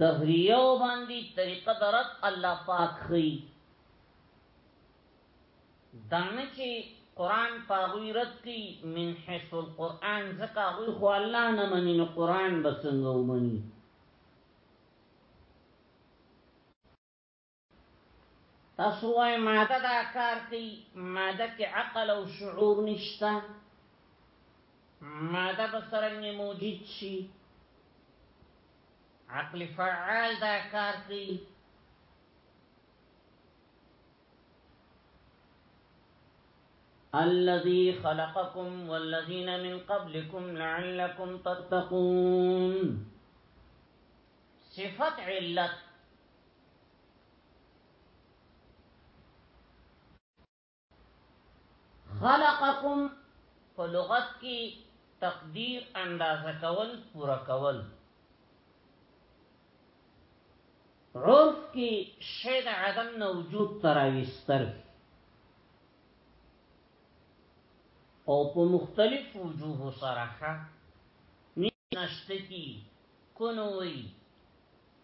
دهریو باندې طریقه درت الله پاک خي دانه چې قران پاغوی رد کی من حيث القران زکا غوی خو الله نه منی نو قران بسنګ ومني تاسو وای ماده دا کار کوي ماده کې عقل او شعور نشته ماده به سرنګ موجود شي عقل فعال دا کار کوي الذي خلقكم والذين من قبلكم لعلكم تتقون صفت علت خلقکم په لغت کې تقدیر اندازه کول پورا کول عرف کې شی د عدم نه وجود تراويستل او په مختلف وجوه سره ښه نشته کی کونوي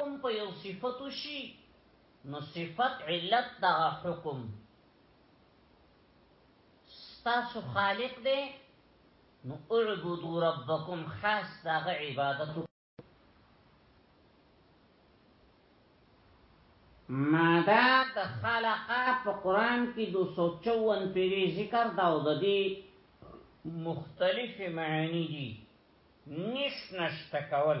حکم په یو صفت شي نو صفت علت دا حکم ستاسو خالق دی نو اعبدو ربکم خاص دا عبادت ماده د خلقه په قران کې 254 پیری ذکر دا او د دې مختلف معنی دي نش نشته کول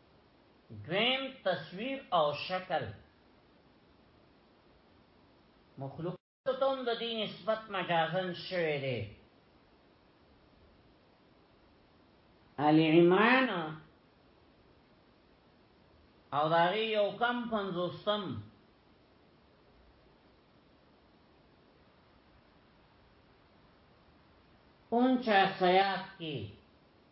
دویم تصویر او شکل مخلوق ته هم د دې نسبت مجازن شوی دی ال عمران او داغي یو کم پنځوستم اونچا سیاق کی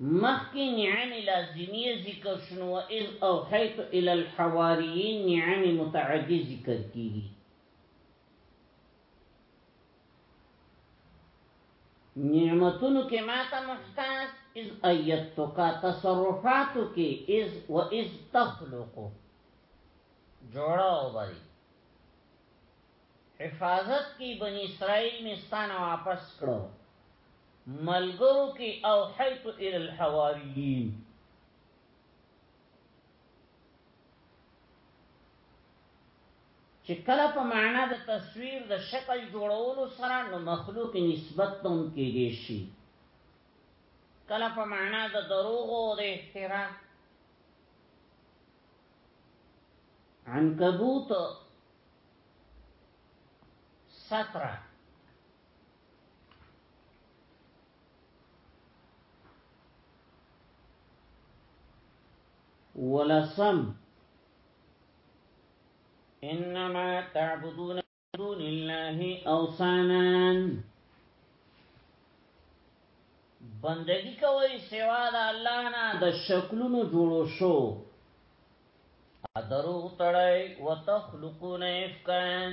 مخکې نعم لازمیه ذکر شو نو واذ اوحیت الی الحواریین نعم متعدی ذکر کیږي نعمتونو کې ماته محتاج اذ ایتک تصرفاتو کې اذ و اذ تخلق جوړاو بری حفاظت کی بنی اسرائیل مستانه واپس کړو ملګرو کې اوحیت الی الحواریین چې کله په معنا د تصویر د شکل جوړولو سره نو مخلوق نسبت ته هم کېږي شي کله په معنا د دروغ او د افترا عنکبوت ستره ولسم انما تعبدون دون الله اوثانا بندگی کوي سوا د الله نه د شکلونو جوړو شو ادرو تړای وتخلقون افکان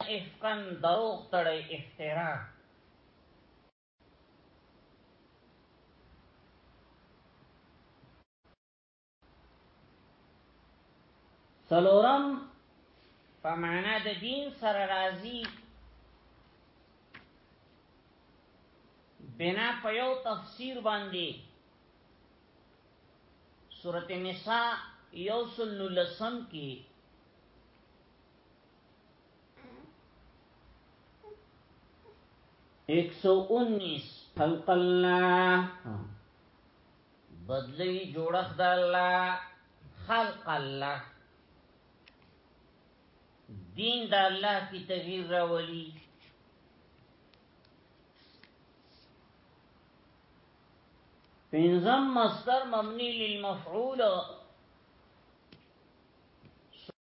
افقن دروغ تړی افترا سلورم په معنا د دین سره راضی بنا په یو تفسیر باندې سورته نساء یوسل لسم کې ایک سو انیس خلق اللہ بدلی جوڑخ دا اللہ خلق اللہ دین دا اللہ کی تغییر راولی پنزم مصدر مبنی للمفعول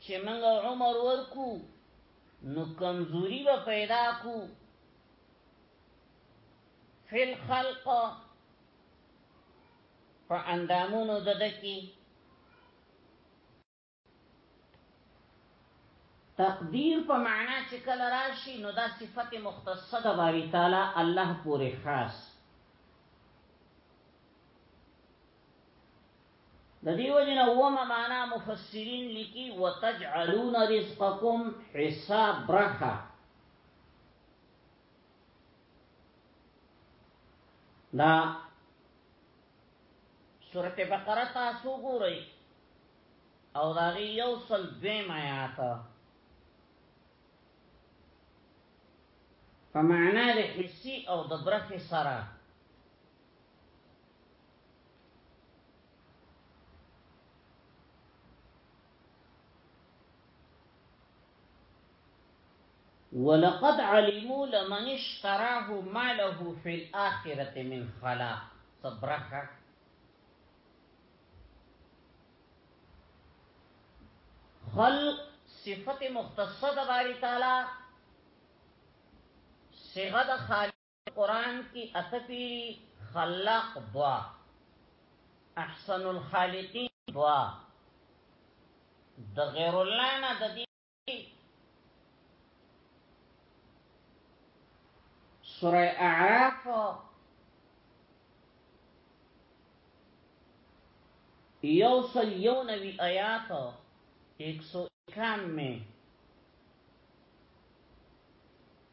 چه منگا عمر ورکو نو کمزوری با پیدا کو فی الخلق په اندامونو ددکی تقدیر په معنا چې کله راشي نو دا صفت مختصه د باری تعالی الله پورې خاص د دې وجنه ومه معنا مفسرین لیکي وتجعلون رزقکم حساب برخه دا سورته بقره تاسو ګورئ او دا یو سل دوی آیات په معنا د حسی او د برخه سره ولقد علموا لمن اشتراه ما له في الآخرة من خلاق صبرخه خلق صفت مختصه د باری تعالی صيغه د خالق قرآن کی اته پیری خلاق دوا احسن الخالقین دوا د غیر الله نه د دې سوره اعراف یو سل یو نوی آیات ایک سو اکان میں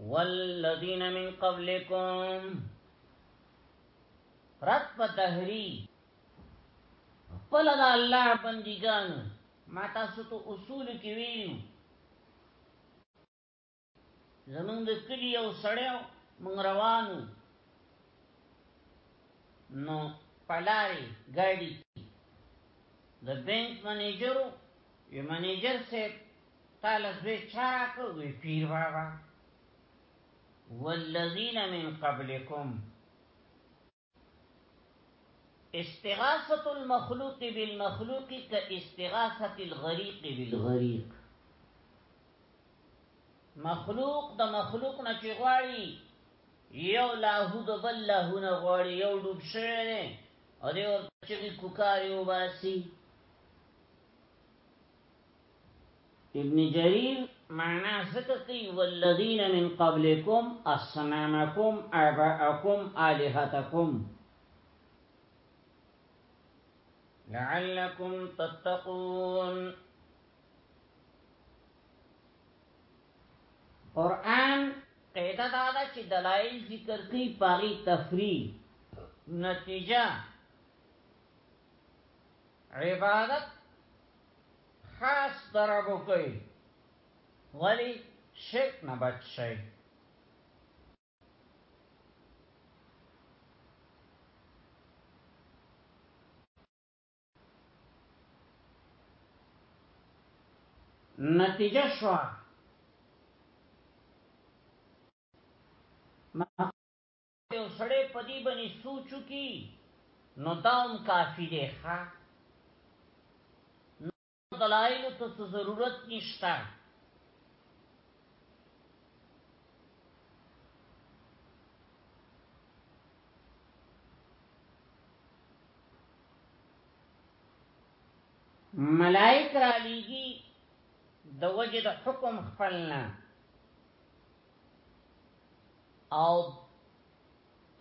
والذین من قبلکم رد په تحری خپل د الله بندګان ما تاسو ته اصول کې ویلو زمونږ د کلی او سړیو مونږ روانو نو پلاری ګاډي د بانک منیجر یو منیجر سه تاله زوی چا راکړ وی پیر بابا والذین من قبلکم استغاثه المخلوق بالمخلوق كاستغاثه الغريق بالغريق مخلوق د مخلوق نه چې غواړي یو لاهو د بل لاهو نه غواړي یو ډوب شوی دی او دی ورته چې کوکاري وباسي ابن جرير معنا ذکر کوي والذین من قبلکم اصنامکم اباءکم الہتکم لعلکم تتقون قران قاعده دا ده چې دلایل ذکر کوي پاري تفریح نتیجه عبادت خاص درب وکړئ ولی شرک نه بچ شئ نتیجه شو که یو سړی په دې باندې سوچ وکړي نو دا هم کافي دی ښه نور دلایلو ته څه ضرورت نشته ملائک را لیږي د وجه د حکم خپلنا او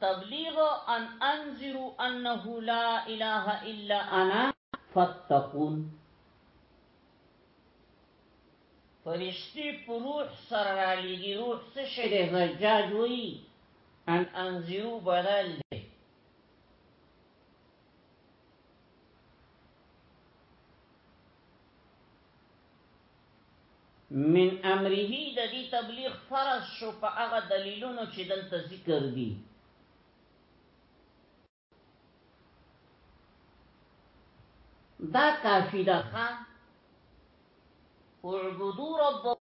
تبلیغ ان انذروا انه لا اله الا انا فتقون فرشتي روح سره لګي روح څه شي د زجاج وي ان انذروا بدل دی من امره د دې تبلیغ فرض شو په هغه دلیلونو چې دلته ذکر دي دا کافی ده خان اعبدو ربکم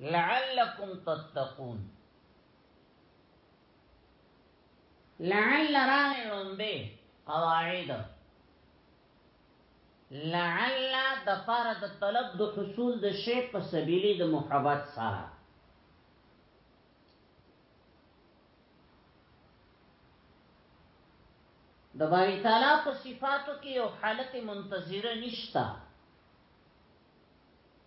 لعلکم تتقون لعل راغی لومبه قواعد لعل د فار د طلب د حصول د شی په سبیلی د محبت سره د باری تعالی په صفاتو کې یو حالت منتظره نشتا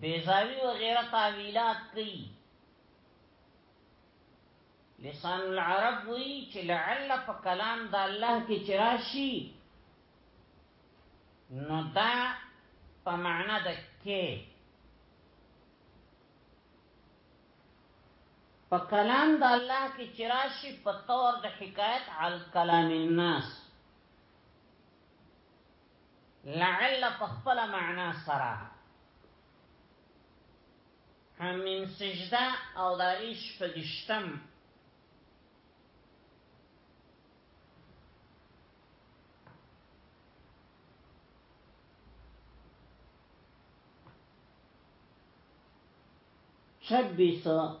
بیزاوی و غیره تاویلات کئی لسان العرب وی چې لعل په کلام د الله کې چراشی نو دا په معنا د کې په کلام د الله کې چراشی په تور د حکایت عل کلام الناس لعل په خپل معنا سره همین سجده او دایش پدشتم شبیسو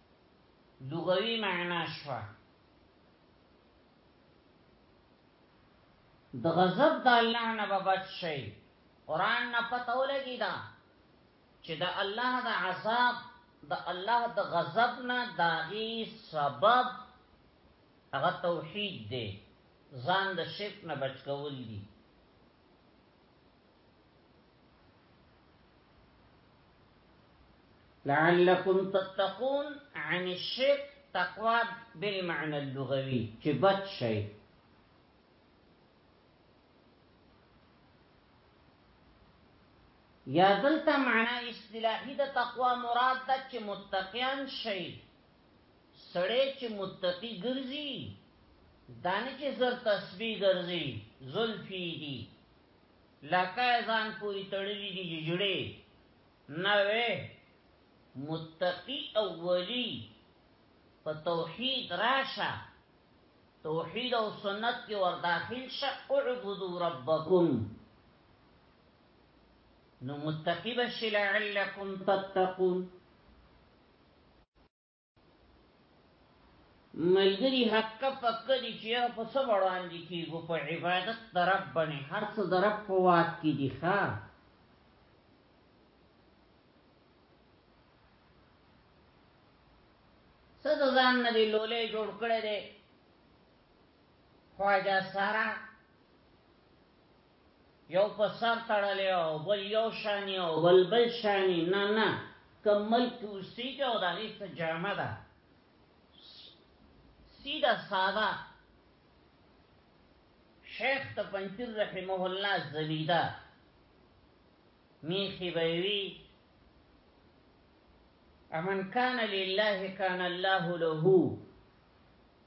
لغوی معنا شوا د غضب د الله نه بچ شي قران نه پته ولګی دا چې د الله د عذاب د الله د غضب نه داغي سبب هغه توحید دی ځان د شرک نه بچ کول دي لعلكم تتقون عن الشرك تقوى بالمعنى اللغوي چې بچ شئ یا دلته معنا اصطلاحي د تقوا مراد ده چې متقیان شي سړی چې متقی ګرځي دانه چې زر تسبیح ګرځي زلفی دي لکه ځان پوری تړلی دی ججړی نه وی متقی او ولی په توحید راشه توحید او سنت کې ور داخل شه اعبدوا ربکم نو متقی بشی لعلکم تتقون ملګری حق پک دي چې په څه وړاندې کیږو په عبادت در رب باندې هر څه در رب په واک کې دي ښا څه ځان نه دی لولې جوړ کړی دی خواجه سارا یو په سر تړلی او بل یو شانی او بل بل شانی نه نه کم ملک کې اوسیږي او د هغې څه جامه ده سیده ساده شیخ ته پنځیر رحمه الله زمیده میخي به وي امن کان لله کان الله له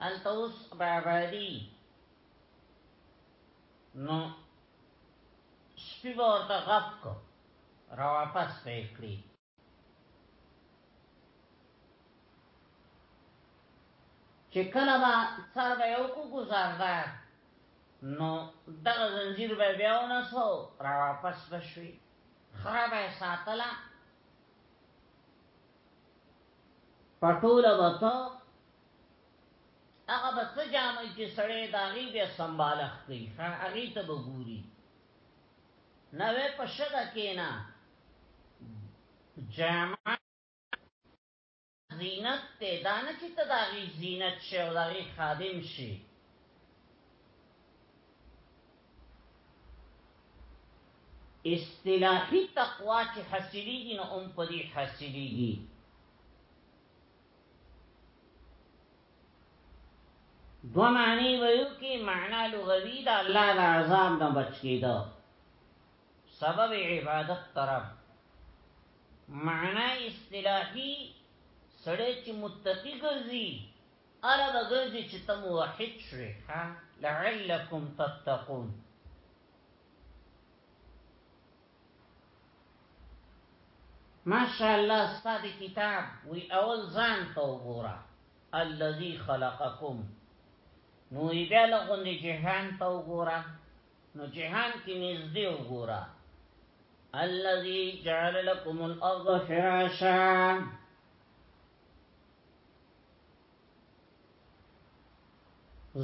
هلته اوس بابادي نو سپی به ورته غپ کو را واپس به کړی چې کله به سر به یو کو گزاردار نو دغه زنجیر به بیا ونسو را واپس بشوي خرابه ساتله پټوله به ته هغه به څه جامه چې سړی د هغې بیا سمبالښ کوي ښه هغې ته به ګوري نه وې په شګه کېنه جامه زینت دی دا نه چې ته د هغې زینت شې او د هغې خادم شې اصطلاحي تقوا چې حاصلېږي نو هم په دې حاصلېږي دو معنی ویو کې معنا لغوي دا الله د عذاب نه بچ کېده سبب عبادت طرف معنا اصطلاحي سړی چې متقي ګرځي اله به ګرځي چې ته موحد شوې ها لعلکم تتقون ماشاءالله استاد کتاب وی اول ځان ته وګوره الذي خلقکم نو بیا لغوندې جهان ته وګوره نو جهان کې نږدې وګوره الذي جعل لكم الارض فراشا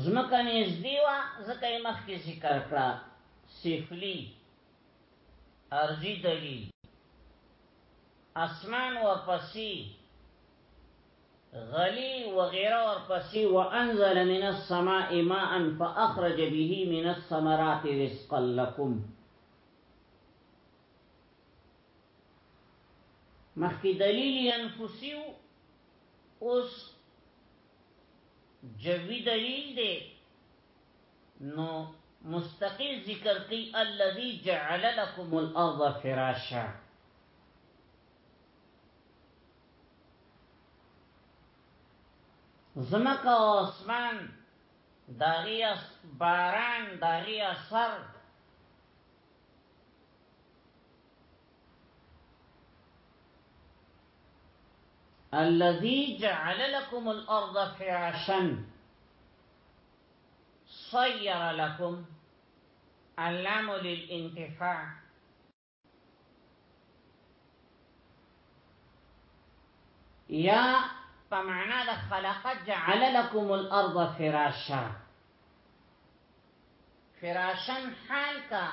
زمکه نږدې وه ځکه یې مخکې ذکر کړه سفلی ارضي دلیل اسمان ورپسې غلی وغیره ورپسې وانزل من السماء ماء فاخرج به من الثمرات رزقا لكم مخکې دلیل انفسي و اوس جوي دلیل دی نو مستقل ذکر کوي الذي جعل لكم الارض فراشا زمکا او اسمان داغی اس باران داغی اثر الذي جعل لكم الارض فراشا صير لكم اللام للانتفاع يا فمعنا د خلق جعل لكم الارض فراشا فراشا حالكا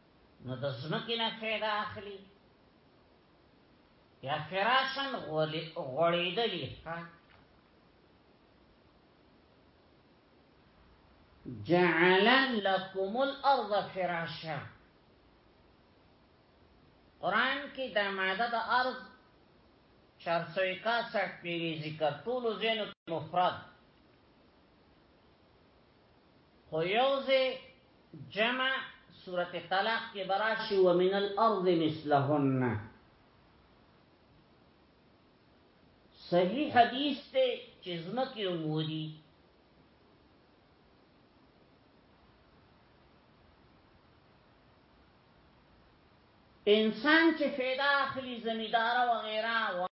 نو د زمکه نه فایده اخلي یا فراشن غړیدلی ها جعل لكم الارض فراشا قران کې د ماده د ارض 461 پیری ذکر ټول زینو مفرد خو یوزه جمع سورت طلاق کې براشي ومن الارض مثلهن صحیح حدیث ته چې زمکه عمودي انسان چې فیدا اخلي زمیدار وغیرہ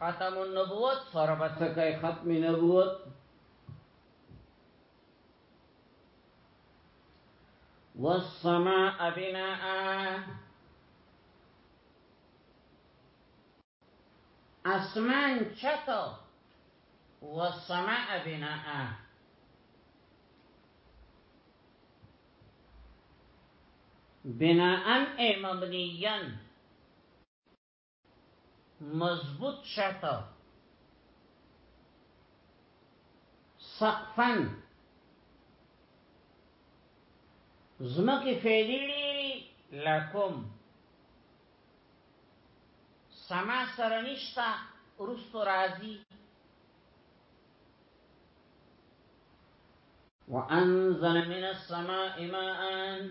ختم النبوت فربت سکای ختم نبوت والسماء بناء اسمان و والسماء بناء بناء اي مبنيا مضبوط شته سقفن زمکی فیدی ډیری لکم سما سره نشتا ورستو راځي وانزل من السماء ماء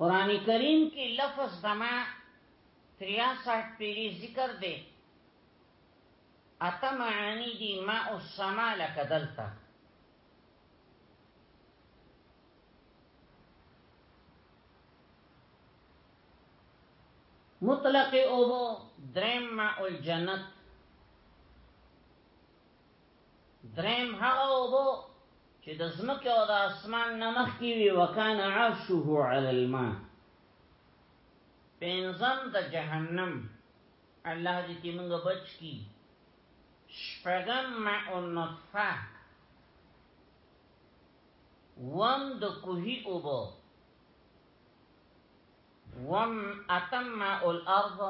قران کریم کې لفظ زما 63 پیری ذکر دی اتم عانی دی ما السما لکدلتا مطلق اوبو درم ما الجنت دریم هغه اوبو چې د زمکه او د اسمان نمخ کی وی وکان عرشه علی الماء پنځم د جهنم الله دې کې موږ بچ کی شپږم ماء النطفه وم د کوهی اوبو وم اتم ماء الارض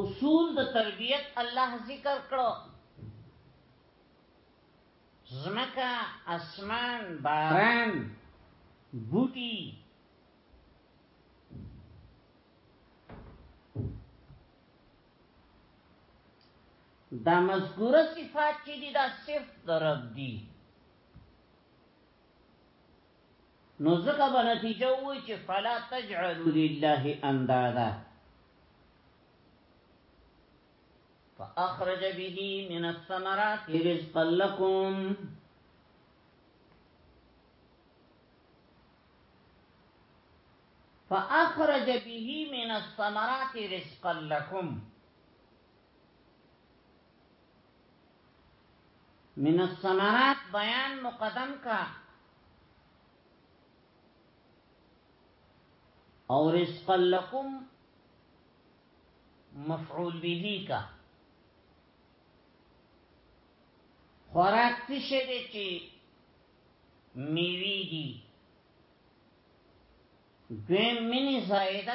اصول د تربیت الله ذکر کړو زمکا اسمان باران بوټي دا مذکوره صفات چې دي دا صرف د رب دي نو ځکه به نتیجه وي چې فلا تجعلوا لله اندادا فاخرج به من الثمرات رزقا لكم فاخرج به من الثمرات رزقا لكم من الثمرات بیان مقدم کا او رزق لکم مفعول به کا خوراک څه شی دی چې میوی دی دویم منی زائده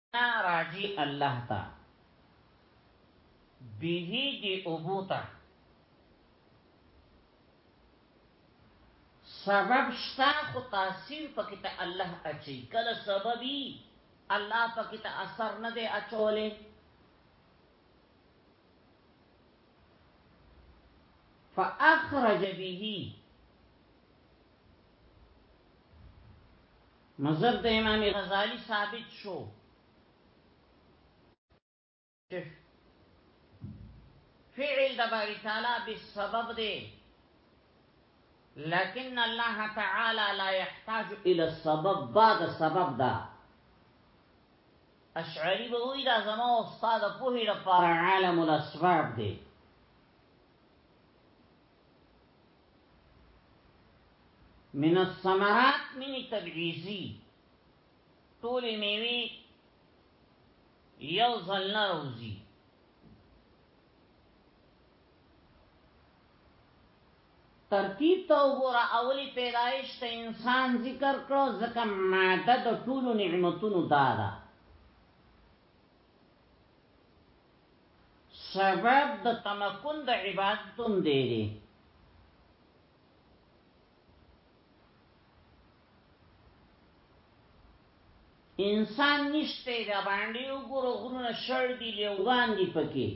نه راجی الله ته بیهیږي اوبو ته سبب شته خو تاثیر پکې ته الله اچي کله سببي الله پکې ته اثر نه دی اچولې فاخرج به مذهب د امام غزالی ثابت شو چه فعل د باری تعالی بسبب دی لكن الله تعالى لا يحتاج الى السبب بعد السبب دا اشعری به وی دا زما استاد په هی لپاره عالم الاسباب دی من الثمرات من تبعیزی طول میوی یو ځل نه روزي ترتیب ته وګوره اولی پیدایش ته انسان ذکر کړو ځکه ماده د ټولو نعمتونو دادا سبب د تمکن د عبادت هم دی دی انسان نشته دا باندې وګورو غرونه شړ دي لیوغان دي پکې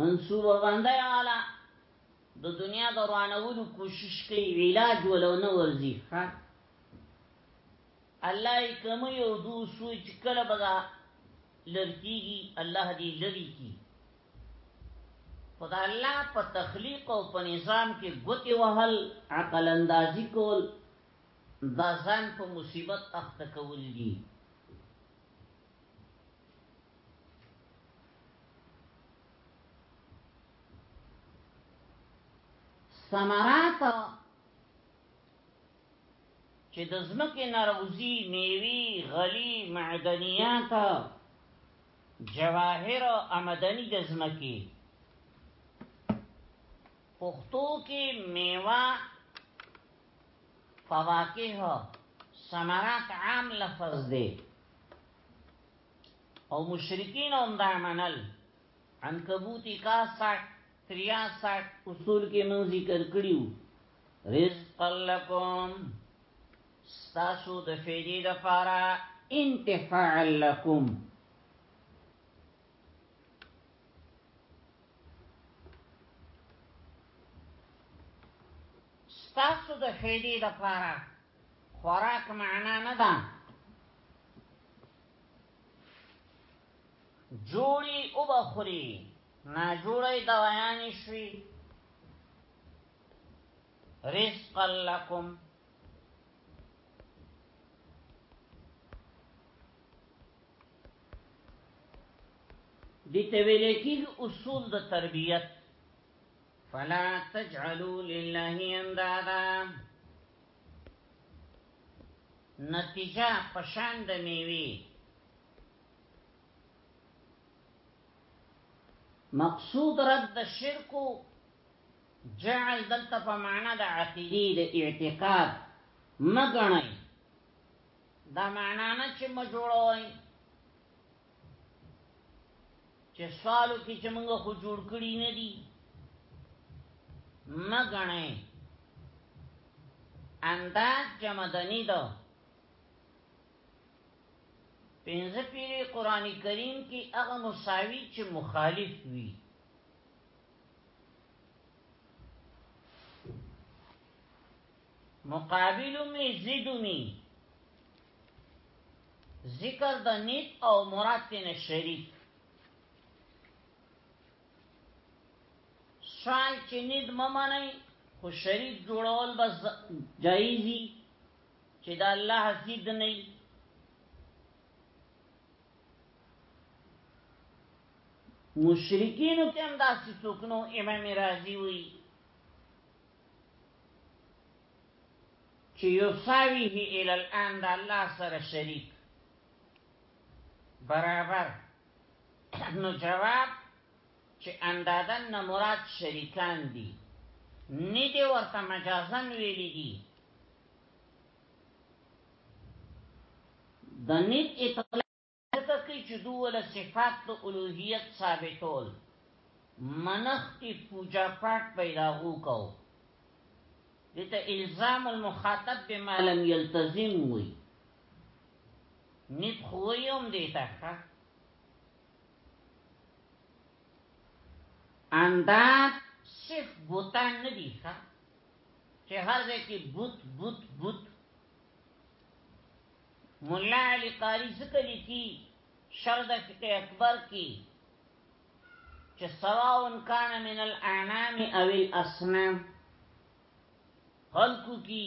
منصور باندې والا د دنیا د روانولو کوشش کوي علاج ولونه ورزي ها الله یې کمی او دو سوی چې کله به دا لرکیږي الله دې لري کی خدا الله په تخلیق او په نظام کې ګوتې وهل عقل اندازي کول دا ځان په مصیبت اخته کول دي ثمرات چې د زمکه ناروزی میوي غلی معدنیات جواهر او آمدنی د زمکی پختو کې میوه فواکه ثمرات عام لفظ دی او مشرکین هم دا منل عنکبوتی کا ساک 63 اصول کې من ذکر کړیو رزق لکم ستاسو د فیدی د فارا انتفاع لکم ستاسو د فیدی د فارا خوراک معنا نه ده جوړي او بخوري ناجوړې دوایانې شوي رزق لکم دي ته ویل کېږي اصول د تربيت فلا تجعلوا لله اندادا نتیجه پشان د میوي مقصود رد د شرک جعل دلته په معنا د عقیده د اعتقاد مګنئ دا معنا نه چې ما جوړوي چې سوالو کې چې موږ خو جوړ کړی نه دي مګنئ انداز جمدنی دو پنځه پیری قران کریم کې هغه مساوی چې مخالف وي مقابل می زیدونی ذکر د نیت او مراد تینا شریک سوال چې نیت ممنی خو شریک جوړول بس جایزی چې دا الله زید نه مشرکین ته هم داسې څوک نو امام رازی وی چې یساویه ال الان د الله سره شریک برابر نو جواب چې اندادن نه مراد شریکان دي نه دي ورته مجازن ویلي دي د نید اطلاق کوي چې دوله صفات د الوهیت ثابتول منخت پوجا پاک پیدا وکاو دته الزام المخاطب بما لم يلتزم وي نید خویم دیتا خا انداد صرف بوتان نه دي ښه چې هر ځای کې بوت بوت بوت مولا علی قاری ذکر لیکي شرد فقه اکبر کې چې سواء کان من الاعمام او الاصنام خلقو کی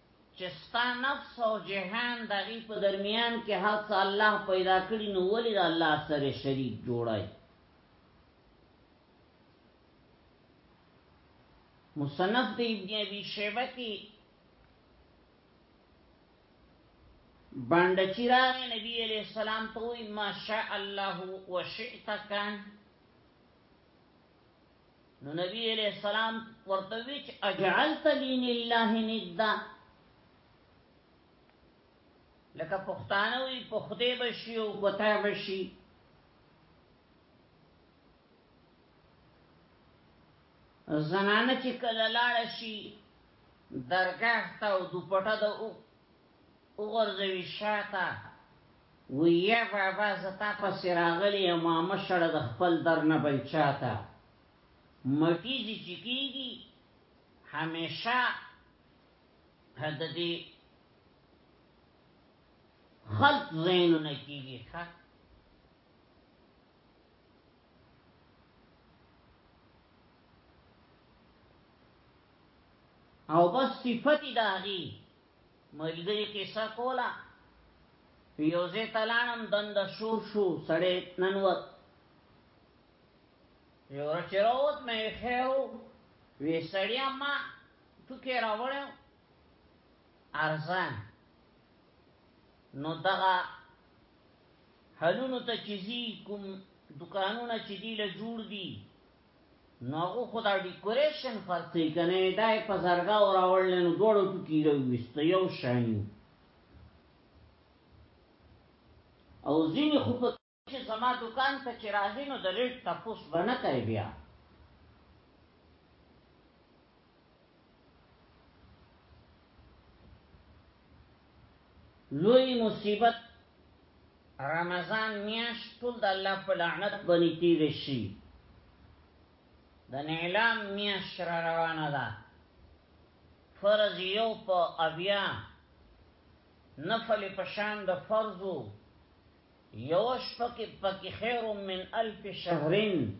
چې ستا نفس او جهان د هغې په درمیان کې هر څه الله پیدا کړي نو ولې د الله سره شریک جوړای مصنف د ابن ابي شيبه کې باندې چې راغی نبی عليه السلام ته وي ما شاء الله وشئت كان نو نبی علیہ السلام ورته ویچ اجعلت لین الله ندا لکه پښتانه وی پخته بشي او کوته بشي زنانه چې کله لاړ شي درګه تا او دوپټه د او وغورځوي شاته ويا بابا زه تا پسې راغلي يما مه شړه د خپل در نه بل چاته مټيزي چې کيږي هميشه د دې خلق زینونه کیږي ښه او بس صفتی داغي ملګری قصه کولا یوزه تلانم دند شور شو سړی ننوت یو رچروت مې خیرو وی سړیا ما تو کې راوړم ارزان نو دغه حلونو ته چیزی کوم دکانونه چې دی له جوړ دي نو هغه خدا ډیکوریشن خرڅې کنه دای په زرګا او راوړل نو دوړو ته کیره وست یو شایو او زین خو په چې زما دکان ته چې راځي نو د ریټ تاسو باندې کوي بیا لوی مصیبت رمضان میاش ټول د الله په لعنت باندې تیر شي د اعلام میاش را روانه ده فرض یو په اویا نفل پشان د فرضو یو شپه کې پکې خیر من الف شهرین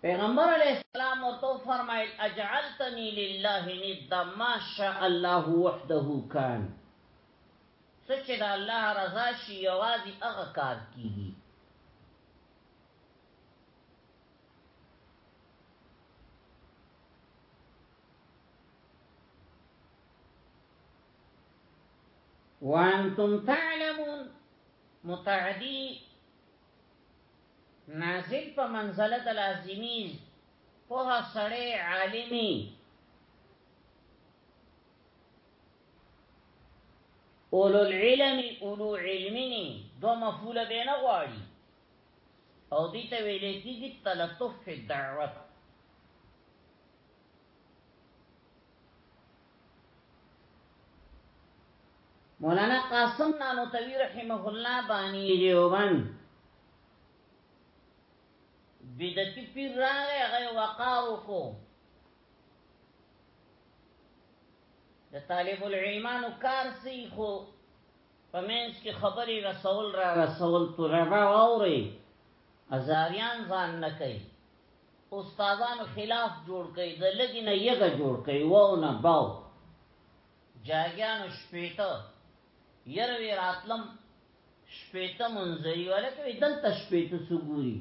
پیغمبر علیہ السلام ورته فرمایل اجعلتنی لله ند ما شاء الله وحده کان سچ دا الله رضا شي یوازې هغه کار کیږي وانتم تعلمون متعدی نازل په منزله د لازمی په سړی عالمی اولو العلم اولو علمنی دو مفعول به نه غواړي او دې ته ویل کېږي تلطف فی الدعوت مولانا قاسم نانوتوی رحمه الله بانی دیوبن بدتی پیر راغی هغه وقار وکړو د طالب العلمانو کار سی خو پمنس کې خبرې رسول را رسول طلبه اوري ازاریان ځان نه کوي استادانو خلاف جوړ کړي د لګي نه یګه جوړ کړي وو نه باو جاګیانو شپېته یروي راتلم شپېته منځري ولکه دلته شپېته سګوري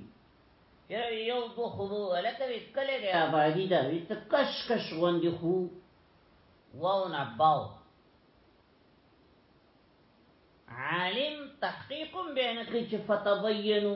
یره یو دو خبو ولکه کله دی آبادی دا وی ته کش کش غوندي خو واو نه باو عالم تحقیق بینه کې چې فتبینو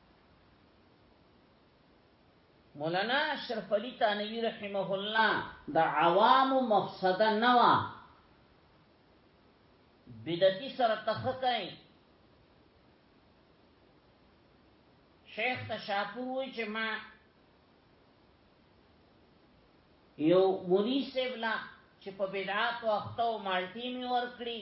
مولانا اشرف علی تانوی رحمه الله د عوام مفسده نوا بدعتي سره تخکای شیخ تشاپور وی چې ما یو مولوی سیبلا چې په بدعات او اخته او مالټی می ورکړي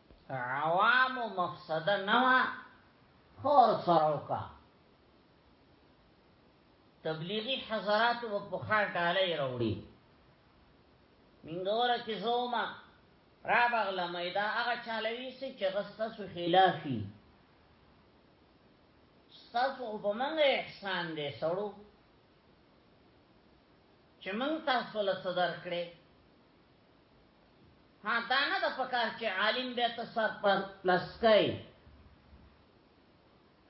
عوام و مقصد نوا خور سروکا تبلیغی حضرات و پخار ڈالی روڑی منگوره که زوما را بغلمی دا اغا چالوی سی چه غستسو خلافی ستاسو خو په منګه احسان دی سړو چې موږ تاسو له صدر کړې ها دا نه د پکار چې عالم به ته سر پر لسکای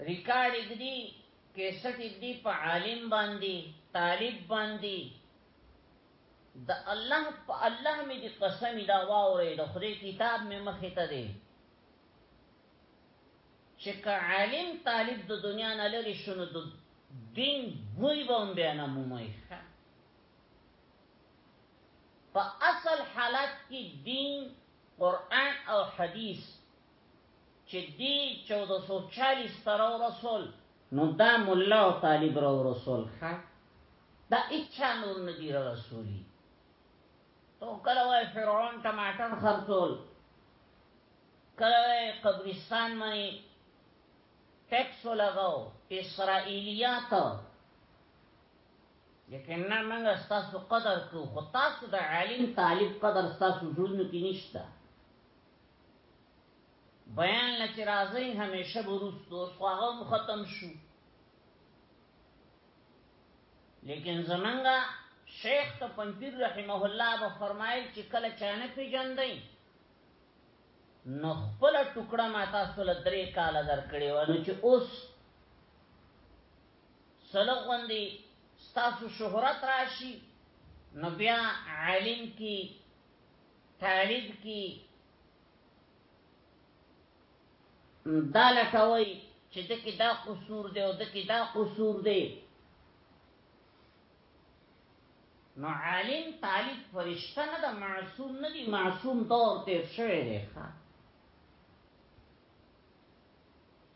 ریکارډ دی کیسټ دی په عالم باندې طالب باندې د الله په الله می دی قسم دا واورې د خدای کتاب می مخې ته دی چې که عالم طالب د دنیا نه لري شنو د دین بوی به هم بیانه مومي په اصل حالت کې دین قران او حدیث چې دی 1440 تر رسول نو دا مولا او طالب را رسول ښه دا اچا نور ندی رسولی تو کله وای فرعون ټماټر خرڅول کله وای قبرستان باندې ټیکس لګاو اسرائیلیات یقینا موږ ستاسو قدر کو خو تاسو د عالم طالب قدر ستاسو ژوند کې نشته بیان لچ راځي همیشه ورستو خواغه ختم شو لیکن زمنګا شیخ ته پنځیر رحمه الله به فرمایل چې کله چانه پیجندای نو خپل ټوکړه ما تاسو له درې کاله درکړې و نو چې اوس سلو غوندي ستاسو شهرت راشي نو بیا عالم کی طالب کی دا لټوي چې د کې دا قصور دی او د کې دا قصور دی نو عالم طالب فرشتہ نه د معصوم نه دی معصوم دور تیر شوی دی ښا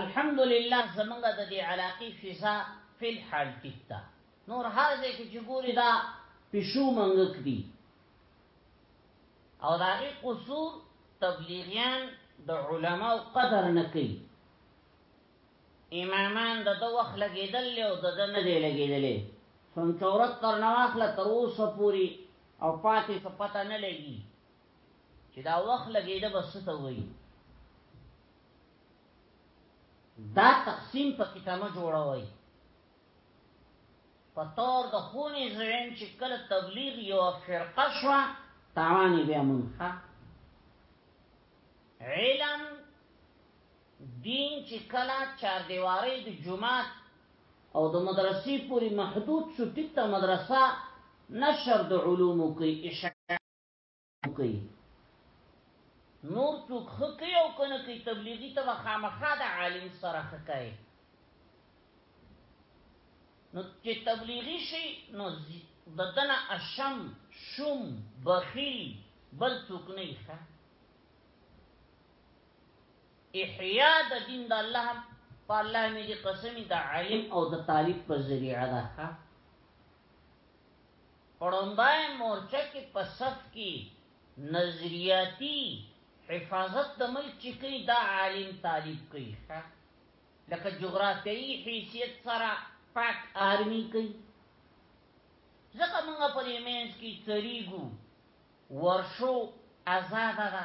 الحمدلله زمونږ د دې علاقې فضا په حال ټیک ده نور هر ځای کې چې ګوري دا پښو منګک دي او دا غي قصور تبلیغیان د علماو قدر نه کوي امامان د دو وخت لګیدل او د دنه دی لګیدلې سن چورت تر نواخله تر اوسه پوری او پاتې څه پته نه لګي چې دا وخت لګیده بس ته وایي دا تقسیم په کتابه جوړوي په تور د خونې زویم چې کله تبلیغ یو فرقه شو تاوانی بیا مونږه علم دین چې کله چاردیوارۍ د جومات او د مدرسې پورې محدود شو ټیک ته مدرسه نشر د علومو کوي اشاعه کوي نور څوک ښه کوي او که نه کوي تبلیغي ته به خامخا د عالم سره ښه کوي نو چې تبلیغي شي نو د ده نه اشم شوم بخیل بل څوک نه ښه احیاء د دین د الله په الله مې دې قسمی د عالم او د طالب په ذریعه ده ښه پړوندای مورچه کې په صف کې نظریاتی حفاظت د ملک چې کوي دا عالم طالب کوي ښه لکه جغرافیایي حیثیت سره پاک آرمی کوي ځکه موږ په دې مینس کې چریګو ورشو آزاده ده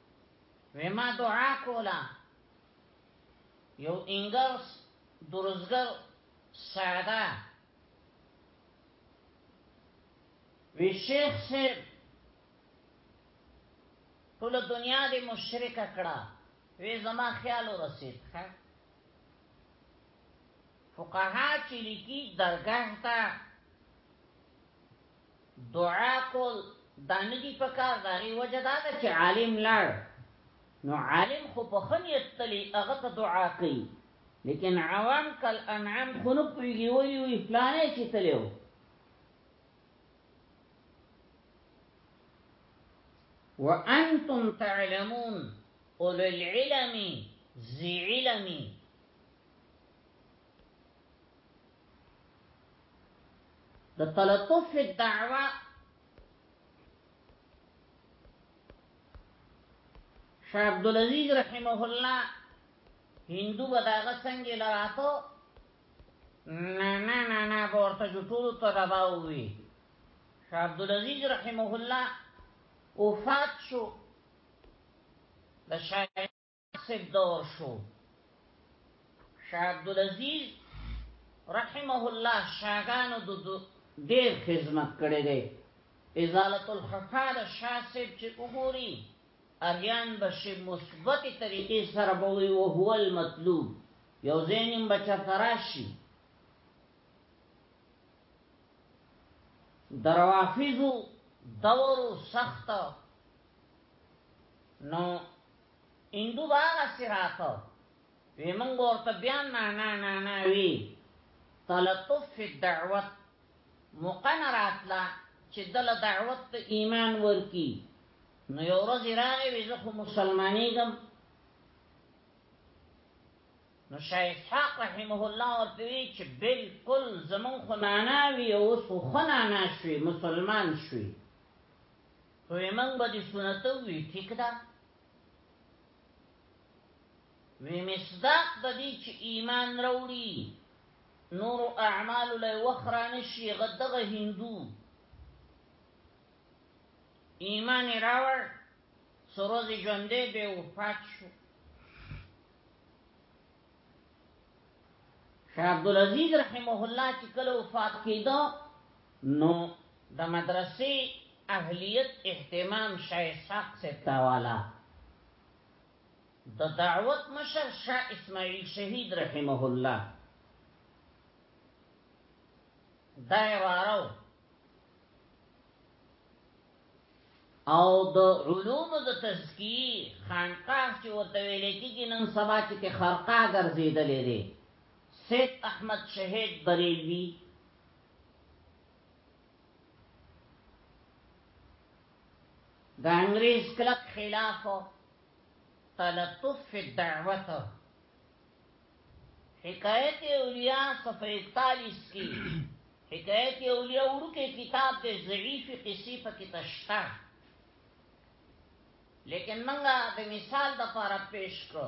وما دعا کولا یو انګر درزګر ساده وی شیخ سے ټول دنیا دې مشرک کړه وی زما خیال ورسید ښه فقها چې لیکي درګه ته دعا کول دا ندی پکار دا غي وجه دا ده چې عالم لړ نو عالم خو په خنیت تلی هغه ته دعا کوي لیکن عوام کل انعام خو نه پیږي وی وی پلانې چې تلو وانتم تعلمون اولو العلم ذی علمی د تلطف فی الدعوه شاه عبدالعزیز رحمه الله هندو به داغه څنګه لراتو نه نه نه نه ورته جوړو ته راووي شاه عبدالعزیز رحمه الله وفات شو د شاه سب دور شو شاه عبدالعزیز رحمه الله شاګانو د ډیر خدمت کړی دی ازالت الخفا د شاه سب چې وګوري اریان بشي مثبت طریقې سره بوي او هو المطلوب یو زینم بچا تراشی دروافیزو دورو سخت نو هندو به هغسې راته وي موږ به ورته بیا نانا نانا وي تلطف فی الدعوت موقع نه راتله چې دله دعوت ته ایمان ورکي نو یو ورځ یې راغی وي زه خو مسلمانېږم نو شاه اسحاق رحمه الله ورته وی چې بالکل زمون خو نانا وی اوس خو نانا شوی مسلمان شوی وی منګ به دی سنتو وی ټیک ده وی مصداق د دې چې ایمان راوړي نور اعمال له وخران شي غدغه هندو ایمان راوړ سروز ژوندې به وفات شو شیخ عبدالعزیز رحمه الله چې کله وفات کېده نو د مدرسې اهلیت اهتمام شای ساق سے تاوالا د دعوت مشر شاه اسماعیل شهید رحمه الله دایوارو او د علوم د تزکی خانقاه چې ورته ویل کېږي نن سبا چې په خرقه ګرځېدلې دی سید احمد شهید بریلوی د انګريز کلک خلاف تلطف فی الدعوت حکایت اولیاء صفحه 41 کې حکایت اولیاء ورکه کتاب د ضعیف قصې په کې تشتا لیکن منګه د مثال د لپاره پیش کړو